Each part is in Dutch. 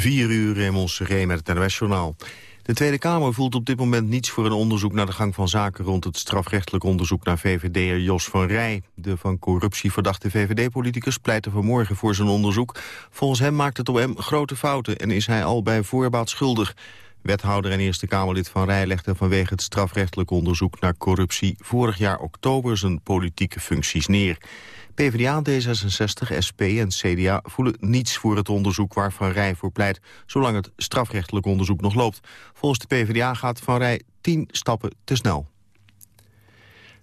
4 uur Raymond Seré met het NOS-journaal. De Tweede Kamer voelt op dit moment niets voor een onderzoek naar de gang van zaken rond het strafrechtelijk onderzoek naar VVD'er Jos van Rij. De van corruptie verdachte VVD-politicus pleitte vanmorgen voor zijn onderzoek. Volgens hem maakt het OM grote fouten en is hij al bij voorbaat schuldig. Wethouder en Eerste Kamerlid Van Rij legde vanwege het strafrechtelijk onderzoek naar corruptie vorig jaar oktober zijn politieke functies neer. PvdA, D66, SP en CDA voelen niets voor het onderzoek waar Van Rij voor pleit, zolang het strafrechtelijk onderzoek nog loopt. Volgens de PvdA gaat Van Rij tien stappen te snel.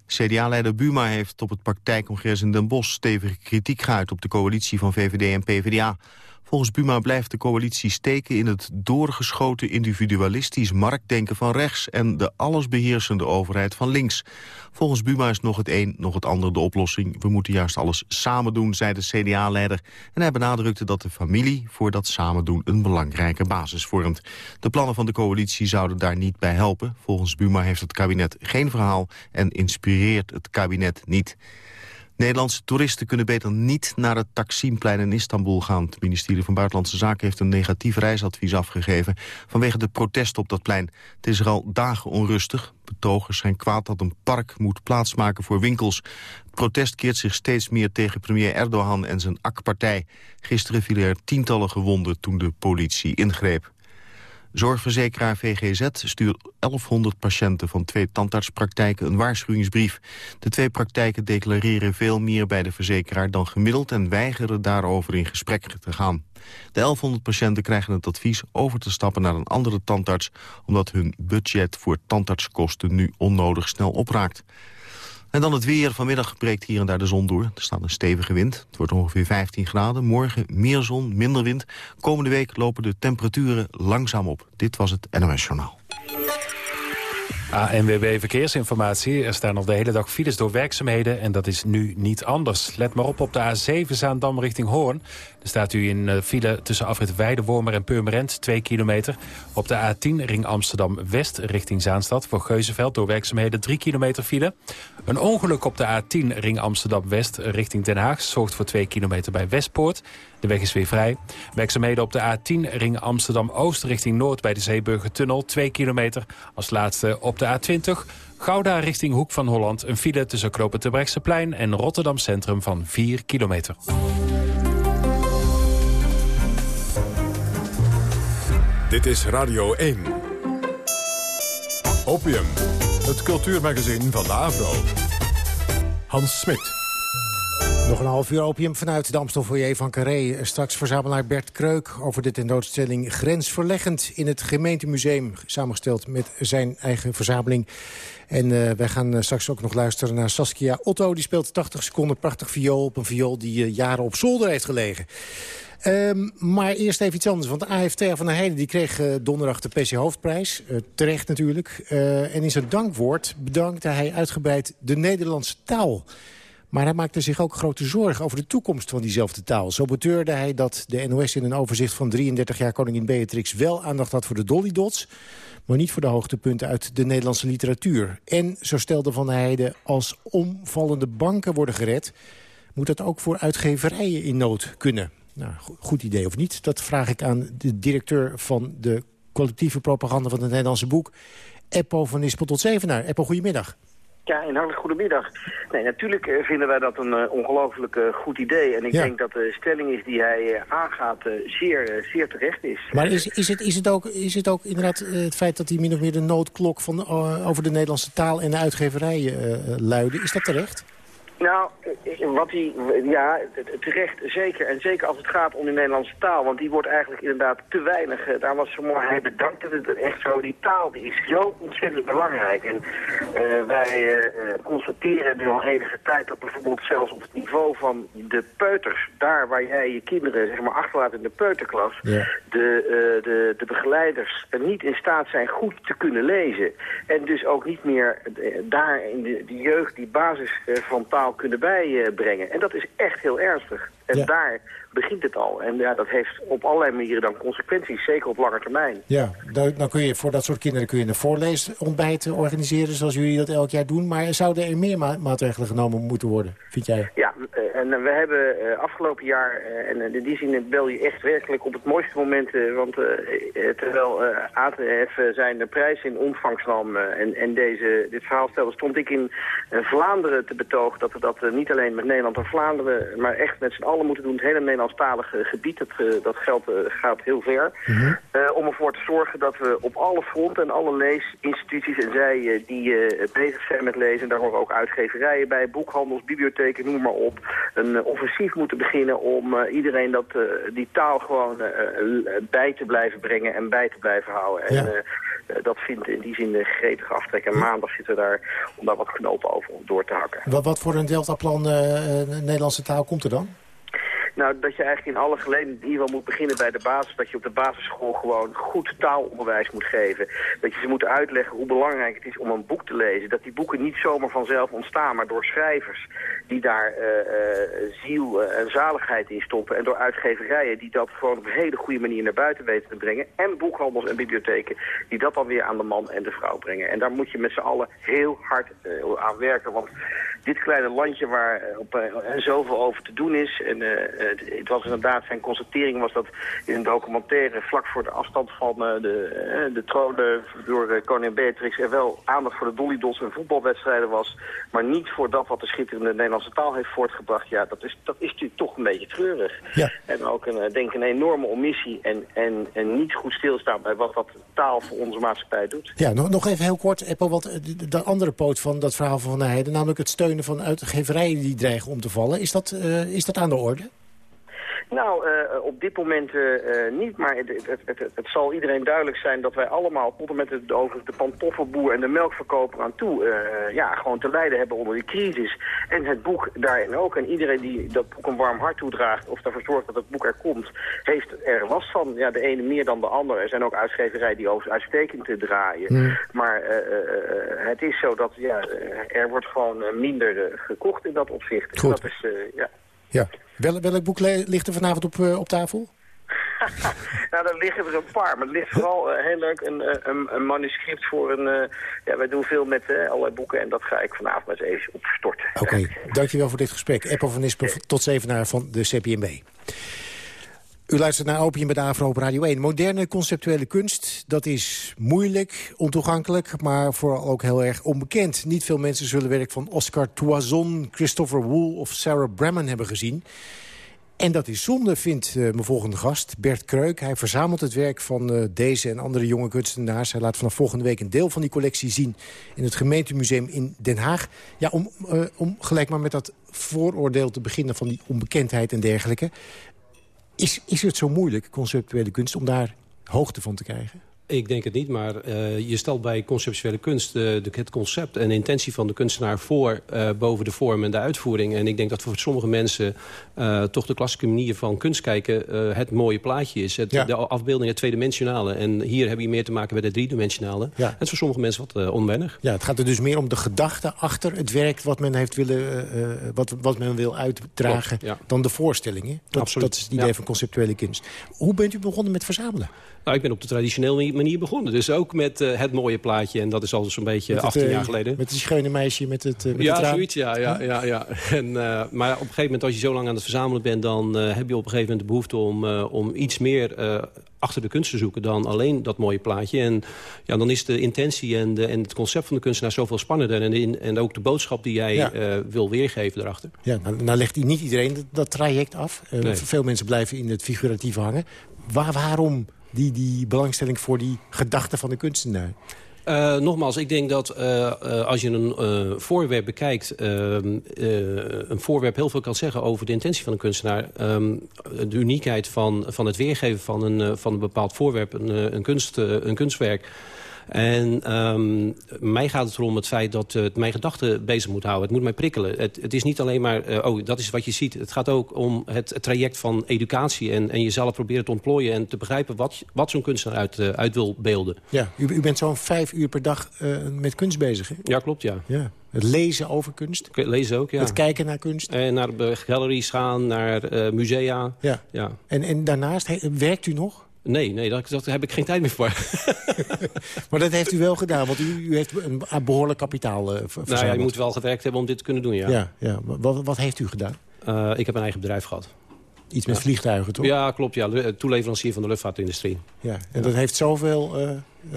CDA-leider Buma heeft op het praktijkcongres in Den Bosch stevige kritiek geuit op de coalitie van VVD en PvdA. Volgens Buma blijft de coalitie steken in het doorgeschoten individualistisch marktdenken van rechts en de allesbeheersende overheid van links. Volgens Buma is nog het een, nog het ander de oplossing. We moeten juist alles samen doen, zei de CDA-leider. En hij benadrukte dat de familie voor dat samen doen een belangrijke basis vormt. De plannen van de coalitie zouden daar niet bij helpen. Volgens Buma heeft het kabinet geen verhaal en inspireert het kabinet niet. Nederlandse toeristen kunnen beter niet naar het Taksimplein in Istanbul gaan. Het ministerie van Buitenlandse Zaken heeft een negatief reisadvies afgegeven... vanwege de protesten op dat plein. Het is er al dagen onrustig. Betogers zijn kwaad dat een park moet plaatsmaken voor winkels. Het protest keert zich steeds meer tegen premier Erdogan en zijn AK-partij. Gisteren vielen er tientallen gewonden toen de politie ingreep. Zorgverzekeraar VGZ stuurt 1100 patiënten van twee tandartspraktijken een waarschuwingsbrief. De twee praktijken declareren veel meer bij de verzekeraar dan gemiddeld en weigeren daarover in gesprek te gaan. De 1100 patiënten krijgen het advies over te stappen naar een andere tandarts, omdat hun budget voor tandartskosten nu onnodig snel opraakt. En dan het weer. Vanmiddag breekt hier en daar de zon door. Er staat een stevige wind. Het wordt ongeveer 15 graden. Morgen meer zon, minder wind. Komende week lopen de temperaturen langzaam op. Dit was het NOS Journaal. ANWB Verkeersinformatie. Er staan nog de hele dag files door werkzaamheden en dat is nu niet anders. Let maar op op de A7 Zaandam richting Hoorn. Er staat u in eh, file tussen afrit Weidewormer en Purmerend, 2 kilometer. Op de A10 ring Amsterdam-West richting Zaanstad voor Geuzenveld door werkzaamheden 3 kilometer file. Een ongeluk op de A10 ring Amsterdam-West richting Den Haag zorgt voor 2 kilometer bij Westpoort. De weg is weer vrij. Werkzaamheden op de A10 ring Amsterdam-Oost richting Noord bij de Zeeburgertunnel. 2 kilometer. Als laatste op de A20 Gouda richting Hoek van Holland. Een file tussen Knopen en Rotterdam Centrum van 4 kilometer. Dit is Radio 1. Opium, het cultuurmagazin van de Avro. Hans Smit. Nog een half uur opium vanuit de Amstelfoyer van Carré. Straks verzamelaar Bert Kreuk over de tentoonstelling Grensverleggend... in het gemeentemuseum, samengesteld met zijn eigen verzameling. En uh, wij gaan eh, straks ook nog luisteren naar Saskia Otto. Die speelt 80 seconden prachtig viool op een viool die uh, jaren op zolder heeft gelegen. Um, maar eerst even iets anders. Want de AFT van der Heijden die kreeg donderdag de PC Hoofdprijs. Terecht natuurlijk. En in zijn dankwoord bedankte hij uitgebreid de Nederlandse taal. Maar hij maakte zich ook grote zorgen over de toekomst van diezelfde taal. Zo beteurde hij dat de NOS in een overzicht van 33 jaar koningin Beatrix... wel aandacht had voor de Dolly Dots, maar niet voor de hoogtepunten uit de Nederlandse literatuur. En, zo stelde Van Heijden, als omvallende banken worden gered... moet dat ook voor uitgeverijen in nood kunnen. Nou, goed idee of niet, dat vraag ik aan de directeur van de collectieve propaganda van het Nederlandse boek... Eppo van Nispel tot Zevenaar. Eppo, goedemiddag. Ja, een hartelijk goedemiddag. Nee, natuurlijk eh, vinden wij dat een uh, ongelooflijk uh, goed idee. En ik denk dat de stelling is die hij aangaat zeer, zeer terecht is. Maar is, is, het, is, het ook, is het ook inderdaad het feit dat hij min of meer de noodklok van, over de Nederlandse taal en de uitgeverijen luiden, is dat terecht? Nou, wat hij, ja, terecht zeker. En zeker als het gaat om de Nederlandse taal. Want die wordt eigenlijk inderdaad te weinig. Eh, daar was mooi, hij bedankte het echt zo. Die taal die is zo ontzettend belangrijk. En uh, wij uh, constateren nu al enige tijd dat bijvoorbeeld zelfs op het niveau van de peuters, daar waar jij je kinderen zeg maar achterlaat in de peuterklas, de, de, de begeleiders niet in staat zijn goed te kunnen lezen. En dus ook niet meer daar in de, de jeugd die basis van taal kunnen bijbrengen. En dat is echt heel ernstig. En daar begint het al. En ja, dat heeft op allerlei manieren dan consequenties, zeker op lange termijn. Ja, dan, dan kun je voor dat soort kinderen kun je een voorleesontbijt organiseren... zoals jullie dat elk jaar doen. Maar zouden er meer maatregelen genomen moeten worden, vind jij? Ja, eh, en we hebben uh, afgelopen jaar, en in die zin bel je echt werkelijk op het mooiste moment... want terwijl ATF zijn de prijs in ontvangst nam en, en deze, dit verhaal stelde... stond ik in Vlaanderen te betogen dat we dat niet alleen met Nederland en Vlaanderen... maar echt met z'n allen moeten doen, het hele Nederlandstalige gebied. Dat, dat geld gaat heel ver. Mhm. om ervoor te zorgen dat we op alle fronten en alle leesinstituties en zij die bezig zijn met lezen... en daar horen ook uitgeverijen bij, boekhandels, bibliotheken, noem maar op een eh, offensief moeten beginnen om iedereen dat, die taal gewoon bij te blijven brengen en bij te blijven houden. En dat vindt in die zin gretig aftrek. En maandag zitten we daar om daar wat knopen over door te hakken. Wat, wat voor een deltaplan Nederlandse taal komt er dan? Nou, dat je eigenlijk in alle gelegenheden in ieder geval moet beginnen bij de basis. Dat je op de basisschool gewoon goed taalonderwijs moet geven. Dat je ze moet uitleggen hoe belangrijk het is om een boek te lezen. Dat die boeken niet zomaar vanzelf ontstaan, maar door schrijvers die daar uh, uh, ziel en zaligheid in stoppen. En door uitgeverijen die dat gewoon op een hele goede manier naar buiten weten te brengen. En boekhandels en bibliotheken die dat dan weer aan de man en de vrouw brengen. En daar moet je met z'n allen heel hard aan werken. Want dit kleine landje waar op, en zoveel over te doen is... En, het was inderdaad, zijn constatering was dat in een documentaire vlak voor de afstand van de, de troon door koningin Beatrix er wel aandacht voor de Dolly Dots en voetbalwedstrijden was, maar niet voor dat wat de schitterende Nederlandse taal heeft voortgebracht. Ja, dat is, dat is natuurlijk toch een beetje treurig. Ja. En ook een, denk een enorme omissie en, en, en niet goed stilstaan bij wat dat taal voor onze maatschappij doet. Ja, nog, nog even heel kort, Eppo, wat de, de andere poot van dat verhaal van Van Heijden, namelijk het steunen van uitgeverijen die dreigen om te vallen. Is dat, uh, is dat aan de orde? Nou, uh, op dit moment uh, niet, maar het, het, het, het, zal iedereen duidelijk zijn dat wij allemaal tot en met het, over de pantoffelboer en de melkverkoper aan toe uh, ja, gewoon te lijden hebben onder die crisis. En het boek daarin ook. En iedereen die dat boek een warm hart toedraagt of ervoor zorgt dat het boek er komt, heeft er last van. Ja, de ene meer dan de ander. Er zijn ook uitgeverijen die over uitstekend te draaien. Maar het is zo dat ja, er wordt gewoon minder gekocht in dat opzicht. Goed. Dat is, ja. Ja. Wel, welk boek ligt er vanavond op, uh, op tafel? nou, daar liggen er een paar. Maar het ligt vooral uh, heel leuk een, eh, een, een, manuscript voor een... Uh, ja, wij doen veel met uh, allerlei boeken en dat ga ik vanavond eens even opstorten. Oké, okay. dankjewel voor dit gesprek. Eppo van Nispen, tot zevenaar van de CPMB. U luistert naar Opium de Avro op Radio 1. Moderne conceptuele kunst, dat is moeilijk, ontoegankelijk... maar vooral ook heel erg onbekend. Niet veel mensen zullen werk van Oscar Toison, Christopher Wool of Sarah Bremmen hebben gezien. En dat is zonde, vindt uh, mijn volgende gast, Bert Kreuk. Hij verzamelt het werk van uh, deze en andere jonge kunstenaars. Hij laat vanaf volgende week een deel van die collectie zien... in het gemeentemuseum in Den Haag. Ja, om, uh, om gelijk maar met dat vooroordeel te beginnen... van die onbekendheid en dergelijke. Is, is het zo moeilijk, conceptuele kunst, om daar hoogte van te krijgen? Ik denk het niet, maar uh, je stelt bij conceptuele kunst uh, de, het concept en de intentie van de kunstenaar voor uh, boven de vorm en de uitvoering. En ik denk dat voor sommige mensen toch de klassieke manier van kunst kijken het mooie plaatje is. Het, ja. De afbeelding, het tweedimensionale. En hier heb je meer te maken met het driedimensionale. Ja. En het is voor sommige mensen wat onwennig. Ja, het gaat er dus meer om de gedachte achter het werk wat men, heeft willen, wat, wat men wil uitdragen ja. dan de voorstellingen. Dat, dat is het idee van conceptuele kunst. Hoe bent u begonnen met verzamelen? Nou, ik ben op de traditionele manier begonnen. Dus ook met uh, het mooie plaatje. En dat is al zo'n beetje 18 het, uh, jaar geleden. Met het schone meisje met het uh, met Ja, het zoiets. Ja, ja, ja, ja. En, maar op een gegeven moment, als je zo lang aan het verzamelen bent... dan heb je op een gegeven moment de behoefte om, om iets meer achter de kunst te zoeken... dan alleen dat mooie plaatje. En ja, dan is de intentie en, de, en het concept van de kunstenaar zoveel spannender. En, in, en ook de boodschap die jij ja. wil weergeven erachter. Ja, nou, nou legt niet iedereen dat, dat traject af. Nee. Veel mensen blijven in het figuratieve hangen. Waar, waarom die, die belangstelling voor die gedachte van de kunstenaar? Uh, nogmaals, ik denk dat uh, uh, als je een voorwerp bekijkt... Ehm, een voorwerp heel veel kan zeggen over de intentie van een kunstenaar. Ehm, de uniekheid van, van het weergeven van een, van een bepaald voorwerp, een, een, kunst, een kunstwerk... En um, mij gaat het erom het feit dat het mijn gedachten bezig moet houden. Het moet mij prikkelen. Het, het is niet alleen maar, uh, oh, dat is wat je ziet. Het gaat ook om het, traject van educatie. En, en jezelf proberen te ontplooien en te begrijpen wat, wat zo'n kunstenaar uit, uh, uit wil beelden. Ja, u, u bent zo'n vijf uur per dag uh, met kunst bezig, hè? Ja, klopt, ja. ja. Het lezen over kunst? Lezen ook, ja. Het kijken naar kunst? En naar galleries gaan, naar musea. Ja. ja. En, en daarnaast, werkt u nog? Nee, nee daar, daar heb ik geen tijd meer voor. maar dat heeft u wel gedaan, want u, u heeft een, behoorlijk kapitaal uh, verzameld. Nou ja, moet wel gewerkt hebben om dit te kunnen doen, ja. ja, ja. Wat, wat heeft u gedaan? Uh, ik heb een eigen bedrijf gehad. Iets met vliegtuigen, toch? Ja, klopt. Ja. Toeleverancier van de luchtvaartindustrie. Ja, en dat heeft zoveel uh,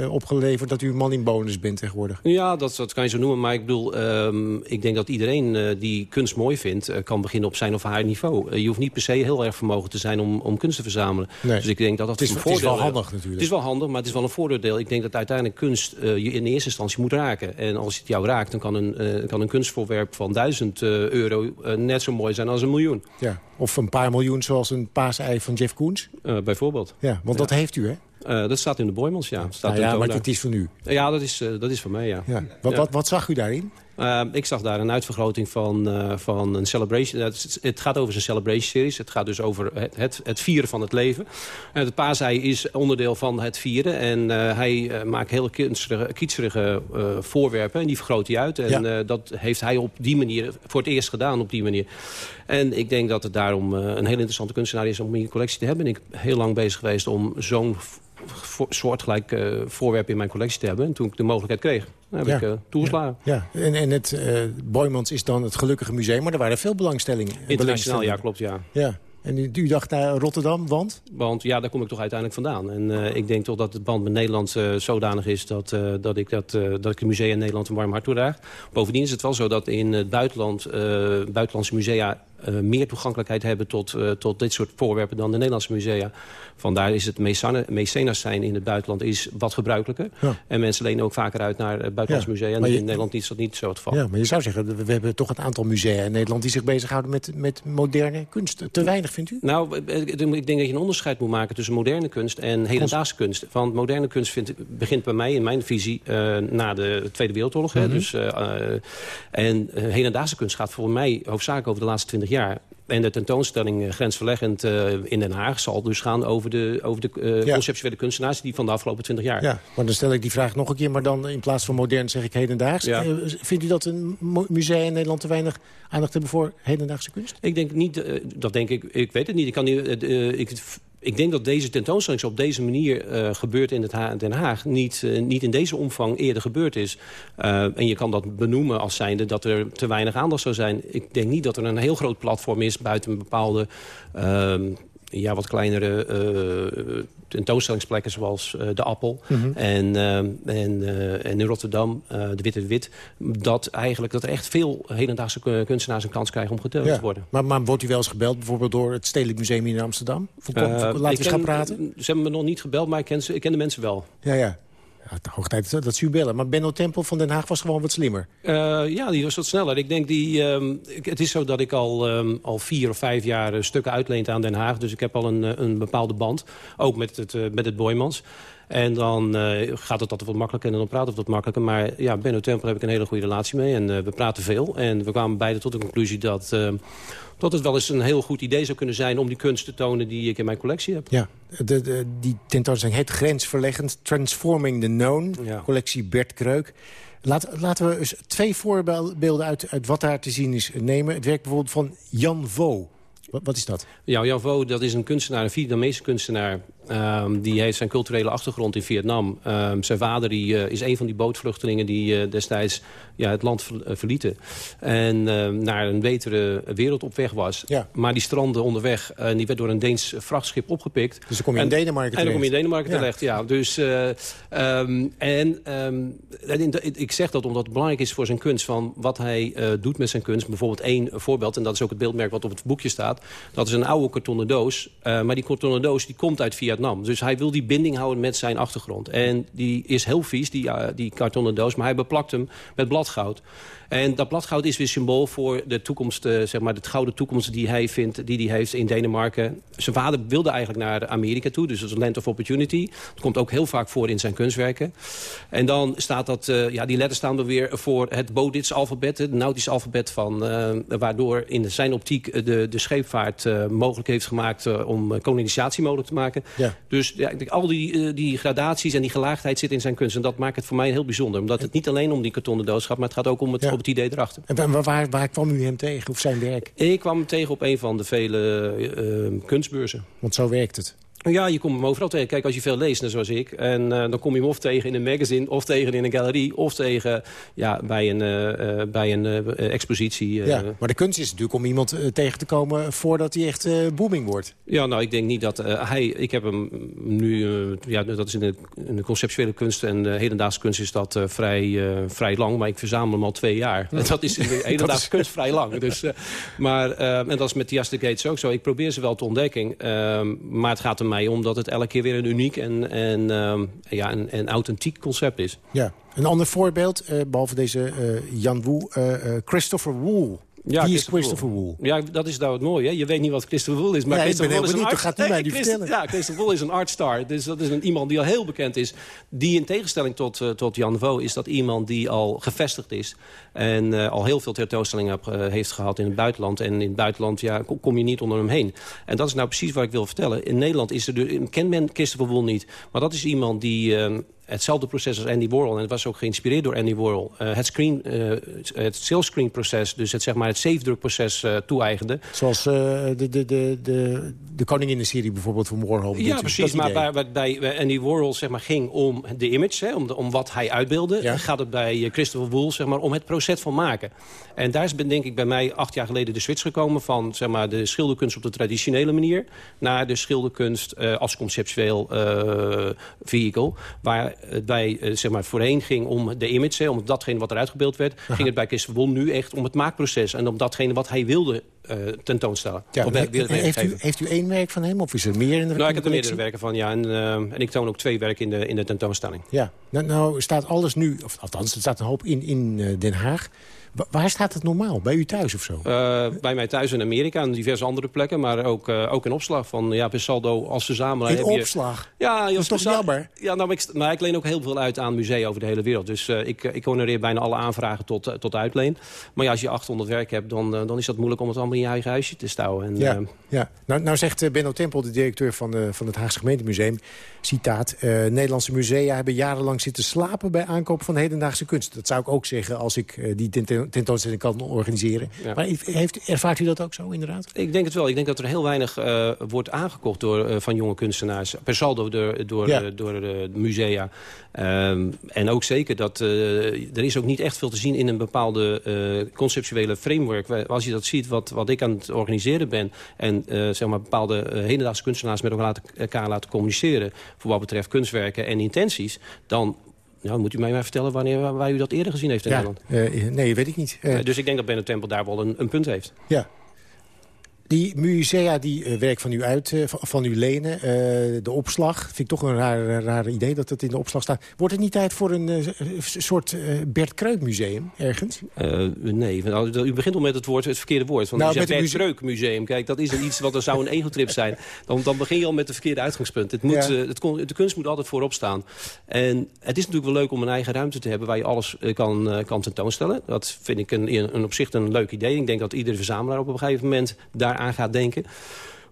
opgeleverd dat u man in bonus bent tegenwoordig. Ja, dat, dat kan je zo noemen. Maar ik bedoel, um, ik denk dat iedereen uh, die kunst mooi vindt... kan beginnen op zijn of haar niveau. je hoeft niet per se heel erg vermogen te zijn om, om kunst te verzamelen. Nee. Dus ik denk dat dat het is, een voordeel... Het is wel handig natuurlijk. Het is wel handig, maar het is wel een voordeel. Ik denk dat uiteindelijk kunst je in eerste instantie moet raken. En als het jou raakt, dan kan een, kan een kunstvoorwerp van 1000 euro... net zo mooi zijn als een miljoen. Ja, of een paar miljoen zoals een paasei van Jeff Koens? bijvoorbeeld. Ja, want dat heeft u, hè? Uh, dat staat in de Boymans, ja. Staat nou ja, maar het is van u. Ja, dat is, uh, dat is van mij, ja. ja. Wat, Wat, wat zag u daarin? Uh, ik zag daar een uitvergroting van, uh, van een celebration. Het, het, gaat over zijn celebration series. Het gaat dus over het, het, het vieren van het leven. Het paasei is onderdeel van het vieren. En hij maakt hele kietserige voorwerpen. En die vergroot hij uit. En ja. dat heeft hij op die manier voor het eerst gedaan. Op die manier. En ik denk dat het daarom een hele interessante kunstenaar is om in je collectie te hebben. En ik ben heel lang bezig geweest om zo'n soortgelijk uh, voorwerp in mijn collectie te hebben. En toen ik de mogelijkheid kreeg, heb ik uh, toegeslagen. Ja, ja. En, en het uh, Boymans is dan het gelukkige museum, maar er waren veel belangstellingen. Internationaal, ja, klopt, ja. ja. En u, u, dacht naar Rotterdam, want? Want ja, daar kom ik toch uiteindelijk vandaan. En uh, ik denk toch dat het band met Nederland uh, zodanig is... Dat, uh, dat, ik dat, dat ik het museum in Nederland een warm hart toedraag. Bovendien is het wel zo dat in het buitenland... buitenlandse musea uh, meer toegankelijkheid hebben tot, uh, tot dit soort voorwerpen dan de Nederlandse musea. Vandaar is het mecenas zijn in het buitenland is wat gebruikelijker. Ja. En mensen lenen ook vaker uit naar buitenlandse ja. musea. En in Nederland is dat niet zo het geval. Ja, maar je zou zeggen, we hebben toch een aantal musea in Nederland... die zich bezighouden met, met moderne kunst. Te weinig, vindt u? Nou, ik denk dat je een onderscheid moet maken tussen moderne kunst en hedendaagse kunst. Want moderne kunst vindt, begint bij mij, in mijn visie, uh, na de Tweede Wereldoorlog. Mm -hmm. dus, en hedendaagse kunst gaat voor mij hoofdzakelijk over de laatste twintig jaar. En de tentoonstelling uh, grensverleggend uh, in Den Haag zal dus gaan over de, over de uh, ja. conceptuele kunstenaars die van de afgelopen 20 jaar. Ja, maar dan stel ik die vraag nog een keer, maar dan in plaats van modern zeg ik hedendaags. Ja. vindt u dat een musea in Nederland te weinig aandacht hebben voor hedendaagse kunst? Ik denk niet, dat denk ik, ik weet het niet. Ik kan niet, ik ik denk dat deze tentoonstelling op deze manier uh, gebeurt in het Den Haag... Niet, uh, niet in deze omvang eerder gebeurd is. Uh, en je kan dat benoemen als zijnde dat er te weinig aandacht zou zijn. Ik denk niet dat er een heel groot platform is buiten een bepaalde ehm, ja, wat kleinere uh, tentoonstellingsplekken zoals uh, de Appel. Mm -hmm. en, uh, en, en in Rotterdam, de Witte Wit. Dat eigenlijk dat er echt veel hedendaagse kunstenaars een kans krijgen om getoond ja. te worden. Maar, maar wordt u wel eens gebeld bijvoorbeeld door het Stedelijk Museum in Amsterdam? Laten we eens gaan praten. Ze hebben me nog niet gebeld, maar ik ken, ze, ik ken de mensen wel. Ja, ja. Ja, hoog dat u bellen. Maar Benno Tempel van Den Haag was gewoon wat slimmer. Uh, ja, die was wat sneller. Ik denk die, um, het is zo dat ik al, um, al vier of vijf jaar uh, stukken uitleent aan Den Haag. Dus ik heb al een, eh, een bepaalde band. Ook met het, met het Boymans. En dan uh, gaat het altijd wat makkelijker en dan praten we wat makkelijker. Maar ja, Benno Tempel heb ik een hele goede relatie mee. En uh, we praten veel. En we kwamen beide tot de conclusie dat, uh, dat het wel eens een heel goed idee zou kunnen zijn... om die kunst te tonen die ik in mijn collectie heb. Ja, de, de, die tentoonstelling heet Grensverleggend. Transforming the Known. Ja. Collectie Bert Kreuk. Laat, laten we eens twee voorbeelden uit, uit wat daar te zien is nemen. Het werk bijvoorbeeld van Jan Vo. Wat, wat, is dat? Ja, Jan Vo, dat is een kunstenaar, een Vietnamese kunstenaar. Um, die heeft zijn culturele achtergrond in Vietnam. Um, zijn vader die, uh, is een van die bootvluchtelingen die uh, destijds ja, het land uh, verlieten. En uh, naar een betere wereld op weg was. Ja. Maar die strandde onderweg en die werd door een Deens vrachtschip opgepikt. Dus dan kom je in Denemarken terecht. En dan kom je in Denemarken ja. terecht, ja. Dus, um, en ik zeg dat omdat het belangrijk is voor zijn kunst... van wat hij doet met zijn kunst. Bijvoorbeeld één voorbeeld, en dat is ook het beeldmerk wat op het boekje staat. Dat is een oude kartonnen doos. maar die kartonnen doos die komt uit Vietnam. Dus hij wil die binding houden met zijn achtergrond. En die is heel vies, die, uh, die kartonnen doos. Maar hij beplakt hem met bladgoud. En dat bladgoud is weer symbool voor de toekomst, uh, zeg maar, de gouden toekomst die hij vindt, die hij heeft in Denemarken. Zijn vader wilde eigenlijk naar Amerika toe, dus dat is een land of opportunity. Dat komt ook heel vaak voor in zijn kunstwerken. En dan staat dat, uh, ja, die letters staan er weer voor het Bodits alfabet, het nautische alfabet van, uh, waardoor in zijn optiek de, de scheepvaart mogelijk heeft gemaakt om kolonisatie mogelijk te maken. Ja. Dus ja, ik denk, al die, die gradaties en die gelaagdheid zit in zijn kunst. En dat maakt het voor mij heel bijzonder. Omdat het niet alleen om die kartonnen doos gaat... maar het gaat ook om het, om het idee erachter. En waar, waar kwam u hem tegen, of zijn werk? Ik kwam hem tegen op een van de vele kunstbeurzen. Want zo werkt het. Ja, je komt hem overal tegen. Kijk, als je veel leest, net zoals ik... en uh, dan kom je hem of tegen in een magazine... of tegen in een galerie... of tegen ja, bij een, uh, bij een expositie. Ja, maar de kunst is natuurlijk om iemand tegen te komen... voordat hij echt booming wordt. Ja, nou, ik denk niet dat hij... Ik heb hem nu... ja, dat is in de, in de conceptuele kunst en de hedendaagse kunst... is dat vrij, vrij lang, maar ik verzamel hem al twee jaar. Dat is in de hedendaagse kunst vrij lang. Dus, maar, en dat is met Theaster Gates ook zo. Ik probeer ze wel te ontdekken. maar het gaat er mij omdat het elke keer weer een uniek en, en, uh, ja, een, een authentiek concept is. Ja, een ander voorbeeld, uh, behalve deze uh, Jan Woe, uh, Christopher Wool. Ja, Wie is Christopher Wool? Ja, dat is nou het mooie. Hè? Je weet niet wat Christopher Wool is. Maar ja, Christopher Wool is een art... gaat u mij niet vertellen. Ja, Christopher Wool is een artstar. Dus dat is een, iemand die al heel bekend is. Die in tegenstelling tot, uh, tot Jan Vo is dat iemand die al gevestigd is. En uh, al heel veel tentoonstellingen uh, heeft gehad in het buitenland. En in het buitenland ja, kom je niet onder hem heen. En dat is nou precies wat ik wil vertellen. In Nederland is er de, kent men Christopher Wool niet. Maar dat is iemand die ehm, hetzelfde proces als Andy Warhol. En het was ook geïnspireerd door Andy Warhol. Uh, het, screen, uh, het screen proces, dus het, zeg maar, het zeefdrukproces uh, toe-eigende. Zoals de, de, de, de, de koningin-serie bijvoorbeeld van Warhol. Ja, precies. Maar bij, bij, bij, Andy Warhol zeg maar, ging om de image, hè, om, de, om wat hij uitbeelde. Ja. gaat het bij Christopher Wool zeg maar, om het proces van maken. En daar is denk ik bij mij acht jaar geleden de switch gekomen... van zeg maar, de schilderkunst op de traditionele manier... naar de schilderkunst als conceptueel vehicle. Waar het bij uh, zeg maar, voorheen ging om de image, om datgene wat eruit gebeeld werd... Aha. ging het bij Christopher Won nu echt om het maakproces... en om datgene wat hij wilde uh, tentoonstellen. Ja, of heeft, u, heeft u één werk van hem of is er meer in de Nou, ik heb er meerdere werken van, ja. En, uh, en ik toon ook twee werken in de, in de tentoonstelling. Ja, nou, nou staat alles nu, of althans, er staat een hoop in, in Den Haag... Waar staat het normaal? Bij u thuis of zo? Uh, bij mij thuis in Amerika en diverse andere plekken. Maar ook, uh, ook in opslag. Van, ja, per saldo als verzamelaar In opslag? Je... Ja, dat is toch jammer? Ja, nou, ik, maar ik leen ook heel veel uit aan musea over de hele wereld. Dus uh, ik, ik honoreer bijna alle aanvragen tot, tot uitleen. Maar ja, als je 800 werk hebt, dan, dan is dat moeilijk om het allemaal in je eigen huisje te stouwen. En, ja, ja. Nou, nou zegt Benno Tempel, de directeur van, de, van het Haagse gemeentemuseum... citaat, Nederlandse musea hebben jarenlang zitten slapen... bij aankoop van hedendaagse kunst. Dat zou ik ook zeggen als ik die tentoonstelling kan organiseren. Ja. Maar heeft, ervaart u dat ook zo inderdaad? Ik denk het wel. Ik denk dat er heel weinig uh, wordt aangekocht door, uh, van jonge kunstenaars. Per saldo door, door, ja. uh, door de musea. Um, en ook zeker dat er is ook niet echt veel te zien in een bepaalde conceptuele framework. Als je dat ziet wat, wat ik aan het organiseren ben... en zeg maar bepaalde hedendaagse kunstenaars met elkaar laten, elkaar laten communiceren... voor wat betreft kunstwerken en intenties... dan nou, moet u mij maar vertellen wanneer waar u dat eerder gezien heeft in ja, Nederland? Uh, nee, weet ik niet. Uh, dus ik denk dat Benno Tempel daar wel een, een punt heeft. Ja, die musea die uh, werk van u uit, uh, van u lenen, uh, de opslag. Vind ik toch een raar, raar idee dat het in de opslag staat. Wordt het niet tijd voor een soort Bert Kreuk museum ergens? nee, u begint al met het, woord, het verkeerde woord. Want nou, Bert Kreuk museum, kijk, dat is iets wat er zou een egotrip zijn. Dan, dan begin je al met het verkeerde uitgangspunt. Het moet, ja. het, de kunst moet altijd voorop staan. En het is natuurlijk wel leuk om een eigen ruimte te hebben waar je alles kan, kan tentoonstellen. Dat vind ik een, een op zich een leuk idee. Ik denk dat iedere verzamelaar op een gegeven moment daar aan gaat denken.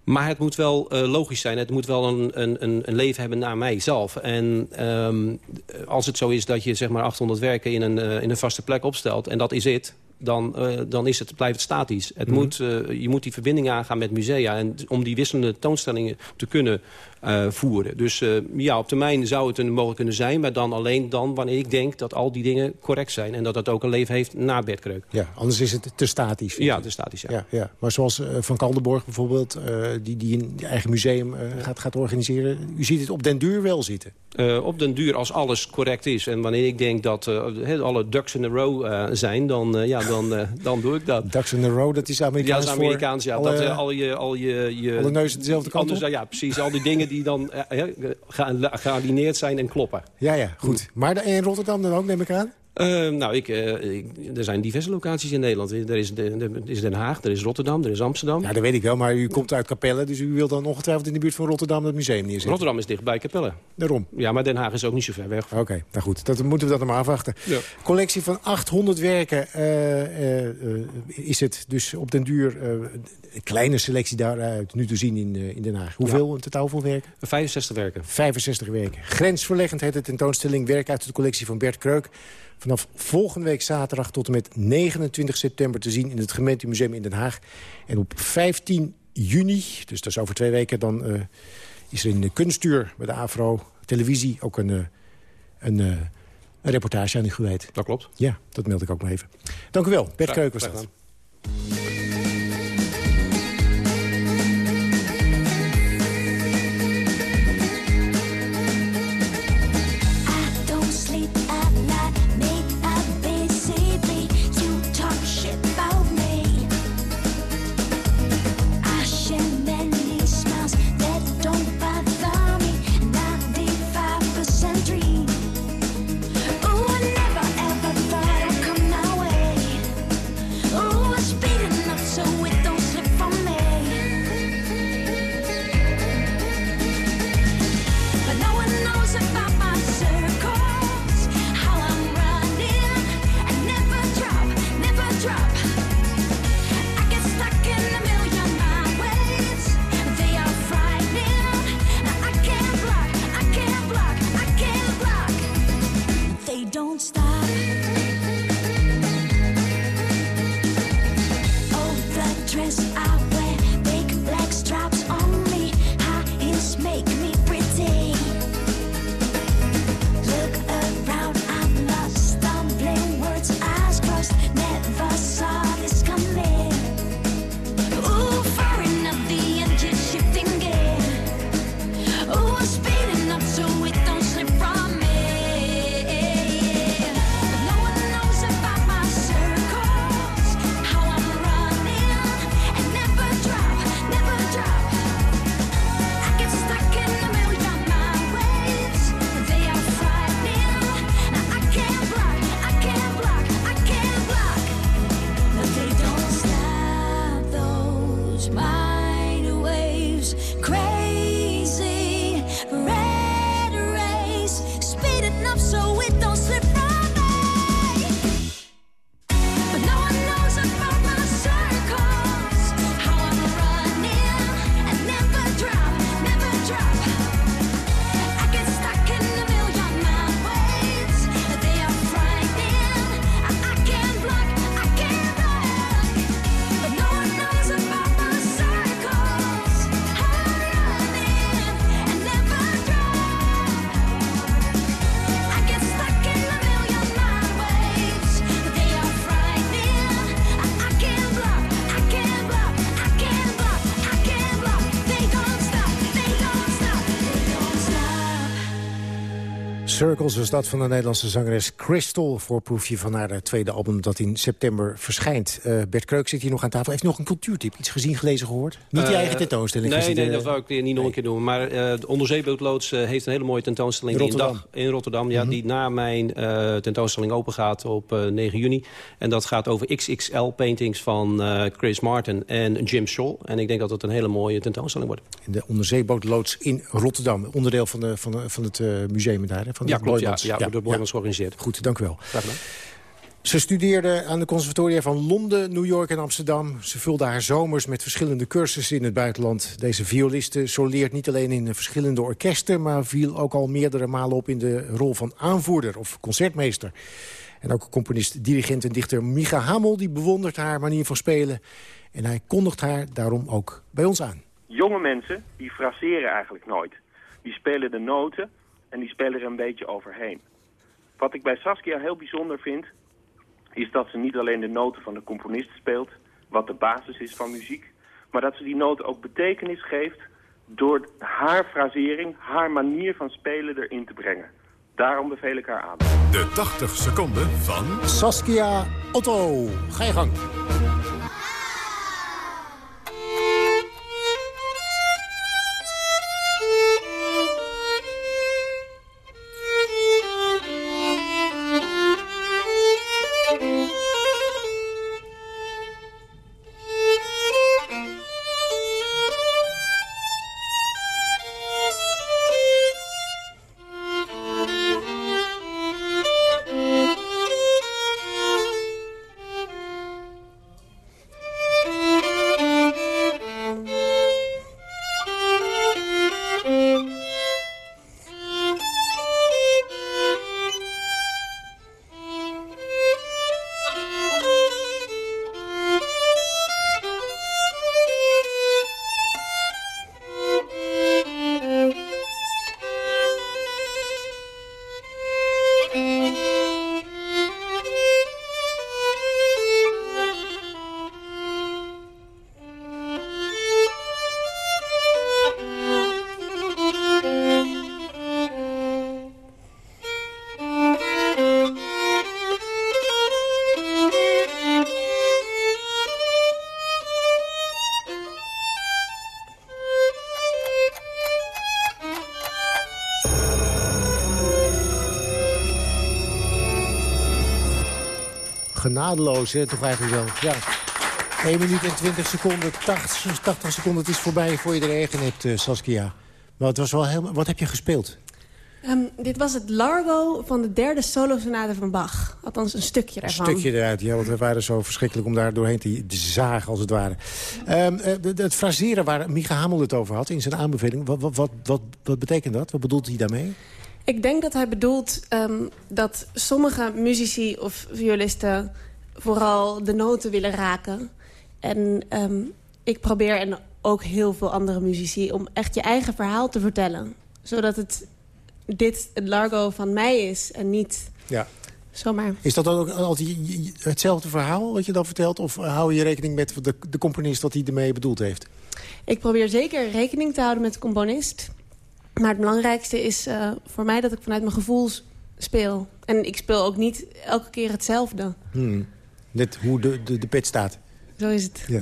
Maar het moet wel uh, logisch zijn. Het moet wel een, een, een leven hebben naar mijzelf. En um, als het zo is dat je zeg maar 800 werken in een, uh, in een vaste plek opstelt... en dat is het, dan, uh, dan is het, blijft het statisch. Het mm -hmm. moet, je moet die verbinding aangaan met musea. En om die wisselende toonstellingen te kunnen uh, voeren. Dus uh, ja, op termijn zou het een mogelijk kunnen zijn... maar dan alleen dan wanneer ik denk dat al die dingen correct zijn... en dat het ook een leven heeft na bedkreuk. Ja, anders is het te statisch. Ja, te statisch, ja. ja, ja. Maar zoals uh, Van Kaldenborg bijvoorbeeld... die, die een eigen museum gaat, gaat organiseren... u ziet het op den duur wel zitten. op den duur, als alles correct is... en wanneer ik denk dat alle ducks in a row zijn... dan, ja, dan, dan doe ik dat. Ducks in a row, dat is Amerikaans Ja, dat is Amerikaans, ja. Alle, dat, al je, al je, je, alle neuzen dezelfde kant op? Ja, precies. Al die dingen die dan uh, gealineerd zijn en kloppen. Ja, ja, goed. Maar in Rotterdam dan ook, neem ik aan? Uh, nou, ik, uh, ik, er zijn diverse locaties in Nederland. Er is, er is, Den Haag, er is Rotterdam, er is Amsterdam. Ja, dat weet ik wel, maar u komt uit Capelle... dus u wilt dan ongetwijfeld in de buurt van Rotterdam het museum neerzetten. Rotterdam is dichtbij Capelle. Daarom? Ja, maar Den Haag is ook niet zo ver weg. Oké, okay, nou goed, dat moeten we dat maar afwachten. Ja. Collectie van 800 werken uh, is het dus op den duur... een kleine selectie daaruit nu te zien in, in Den Haag. Hoeveel ja. in totaal voor werken? 65 werken. 65 werken. Grensverleggend heet de tentoonstelling Werk uit de collectie van Bert Kreuk vanaf volgende week zaterdag tot en met 29 september te zien... in het Gemeentemuseum in Den Haag. En op 15 juni, dus dat is over twee weken... dan uh, is er in de kunstuur bij de AVRO televisie ook een, uh, een, uh, een reportage aan u gewijd. Dat klopt. Ja, dat meld ik ook maar even. Dank u wel. Bert Kreuk was dat. Circles was dat van de Nederlandse zangeres Crystal... voorproefje van haar tweede album dat in september verschijnt. Uh, Bert Kreuk zit hier nog aan tafel. Heeft nog een cultuurtip? Iets gezien, gelezen, gehoord? Niet uh, die eigen tentoonstelling? Nee, nee, dat wou ik niet nog een keer doen. Maar uh, de onderzeebootloods heeft een hele mooie tentoonstelling... In Rotterdam, die in, Rotterdam ja, mm -hmm. die na mijn tentoonstelling open gaat op 9 juni. En dat gaat over XXL-paintings van Chris Martin en Jim Scholl. En ik denk dat het een hele mooie tentoonstelling wordt. In de onderzeebootloods in Rotterdam. Onderdeel van, de, van, de, van het museum daar, van ja, klopt. Ja, ja, door Boymans georganiseerd. Goed, dank u wel. Ze studeerde aan de conservatoria van Londen, New York en Amsterdam. Ze vulde haar zomers met verschillende cursussen in het buitenland. Deze violiste soleert niet alleen in verschillende orkesten... maar viel ook al meerdere malen op in de rol van aanvoerder of concertmeester. En ook componist, dirigent en dichter Micha Hamel... die bewondert haar manier van spelen. En hij kondigt haar daarom ook bij ons aan. Jonge mensen, die fraseren eigenlijk nooit. Die spelen de noten en die spelen er een beetje overheen. Wat ik bij Saskia heel bijzonder vind, is dat ze niet alleen de noten van de componist speelt, wat de basis is van muziek, maar dat ze die noten ook betekenis geeft door haar frasering, haar manier van spelen erin te brengen. Daarom beveel ik haar aan. De 80 seconden van... Saskia Otto. Ga je gang. Genadeloos, hè, toch eigenlijk wel. Ja. 1 minuut en 20 seconden, 80, 80 seconden, het is voorbij voor je er eigen hebt, uh, Saskia. Maar het was wel heel, wat heb je gespeeld? Um, dit was het Largo van de derde solosonate van Bach. Althans, een stukje daarvan. Een stukje eruit, ja, want we waren zo verschrikkelijk om daar doorheen te, zagen, als het ware. Um, het fraseren waar Micha Hamel het over had in zijn aanbeveling... Wat, wat, wat, wat, betekent dat? Wat bedoelt hij daarmee? Ik denk dat hij bedoelt um, dat sommige muzici of violisten... vooral de noten willen raken. En ik probeer, en ook heel veel andere muzici... om echt je eigen verhaal te vertellen. Zodat het dit het Largo van mij is en niet ja. zomaar. Is dat dan ook altijd hetzelfde verhaal wat je dan vertelt? Of hou je rekening met de, de componist wat hij ermee bedoeld heeft? Ik probeer zeker rekening te houden met de componist. Maar het belangrijkste is uh, voor mij dat ik vanuit mijn gevoel speel. En ik speel ook niet elke keer hetzelfde. Hmm. Net hoe de, de, de pet staat. Zo is het. Ja.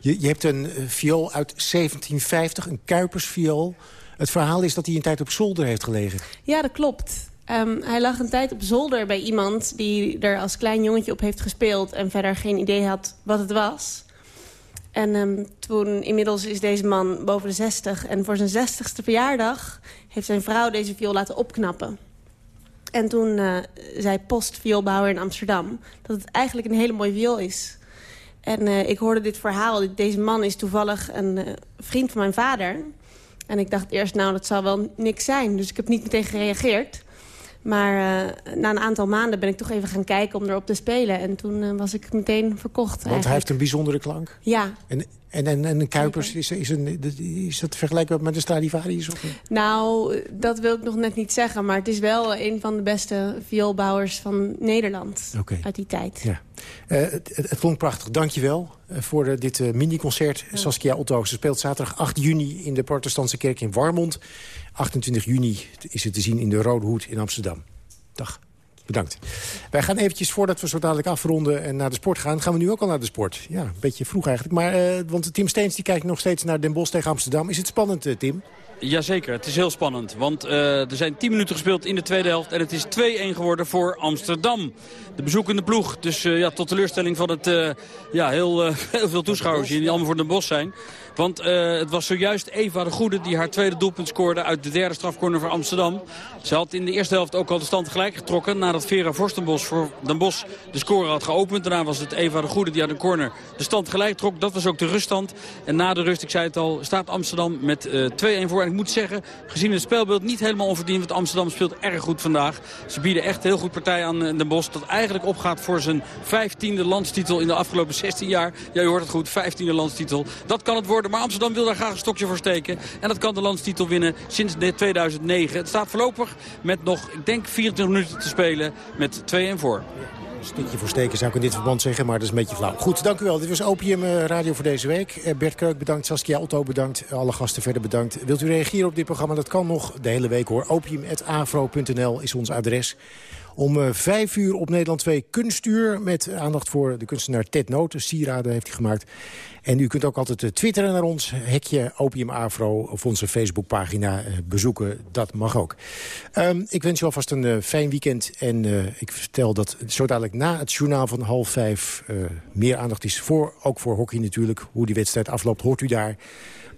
Je, je hebt een uh, viool uit 1750, een Kuipersviool. Het verhaal is dat hij een tijd op zolder heeft gelegen. Ja, dat klopt. Um, hij lag een tijd op zolder bij iemand die er als klein jongetje op heeft gespeeld... en verder geen idee had wat het was. En um, toen, inmiddels is deze man boven de 60. En voor zijn zestigste verjaardag heeft zijn vrouw deze viool laten opknappen. En toen uh, zei postvioolbouwer in Amsterdam dat het eigenlijk een hele mooie viool is. En uh, ik hoorde dit verhaal. Deze man is toevallig een uh, vriend van mijn vader... En ik dacht eerst, nou, dat zal wel niks zijn. Dus ik heb niet meteen gereageerd. Maar uh, na een aantal maanden ben ik toch even gaan kijken om erop te spelen. En toen uh, was ik meteen verkocht. Want eigenlijk. hij heeft een bijzondere klank? Ja. En, en, en, en Kuipers, is, is, een, is dat vergelijkbaar met een Stradivarius? Of Nou, dat wil ik nog net niet zeggen. Maar het is wel een van de beste vioolbouwers van Nederland. Okay. Uit die tijd. Ja. Uh, het, het klonk prachtig. Dank je wel voor dit mini-concert. Ja. Saskia Otto, ze speelt zaterdag 8 juni in de protestantse kerk in Warmond. 28 juni is het te zien in de Rode Hoed in Amsterdam. Dag. Bedankt. Wij gaan eventjes, voordat we zo dadelijk afronden en naar de sport gaan... gaan we nu ook al naar de sport. Ja, een beetje vroeg eigenlijk. Maar, uh, want Tim Steens die kijkt nog steeds naar Den Bosch tegen Amsterdam. Is het spannend, uh, Tim? Jazeker, het is heel spannend. Want uh, er zijn 10 minuten gespeeld in de tweede helft. En het is 2-1 geworden voor Amsterdam. De bezoekende ploeg. Dus ja, tot teleurstelling van het, ja, heel, heel veel toeschouwers die allemaal voor Den Bosch zijn. Want uh, het was zojuist Eva de Goede die haar tweede doelpunt scoorde uit de derde strafcorner voor Amsterdam. Ze had in de eerste helft ook al de stand gelijk getrokken nadat Vera Vorstenbos voor Den Bosch de score had geopend. Daarna was het Eva de Goede die aan de corner de stand gelijk trok. Dat was ook de ruststand. En na de rust, ik zei het al, staat Amsterdam met uh, 2-1 voor. En ik moet zeggen, gezien het spelbeeld niet helemaal onverdiend. Want Amsterdam speelt erg goed vandaag. Ze bieden echt heel goed partij aan uh, Den Bosch. Dat eigenlijk opgaat voor zijn 15e landstitel in de afgelopen 16 jaar. Ja, je hoort het goed, 15e landstitel. Dat kan het worden maar Amsterdam wil daar graag een stokje voor steken. En dat kan de landstitel winnen sinds 2009. Het staat voorlopig met nog, ik denk, 24 minuten te spelen met 2-1 voor. Een stukje voor steken zou ik in dit verband zeggen, maar dat is een beetje flauw. Goed, dank u wel. Dit was Opium eh, Radio voor deze week. Eh, Bert Kreuk bedankt, Saskia Otto bedankt, alle gasten verder bedankt. Wilt u reageren op dit programma? Dat kan nog de hele week hoor. Opium.afro.nl is ons adres. Om uh, vijf uur op Nederland 2 kunstuur met aandacht voor de kunstenaar Ted Noot. sieraden heeft hij gemaakt. En u kunt ook altijd uh, twitteren naar ons, hekje Opium Afro... of onze Facebookpagina bezoeken, dat mag ook. Um, ik wens u alvast een fijn weekend. En ik vertel dat zo dadelijk na het journaal van half vijf... meer aandacht is voor, ook voor hockey natuurlijk. Hoe die wedstrijd afloopt, hoort u daar...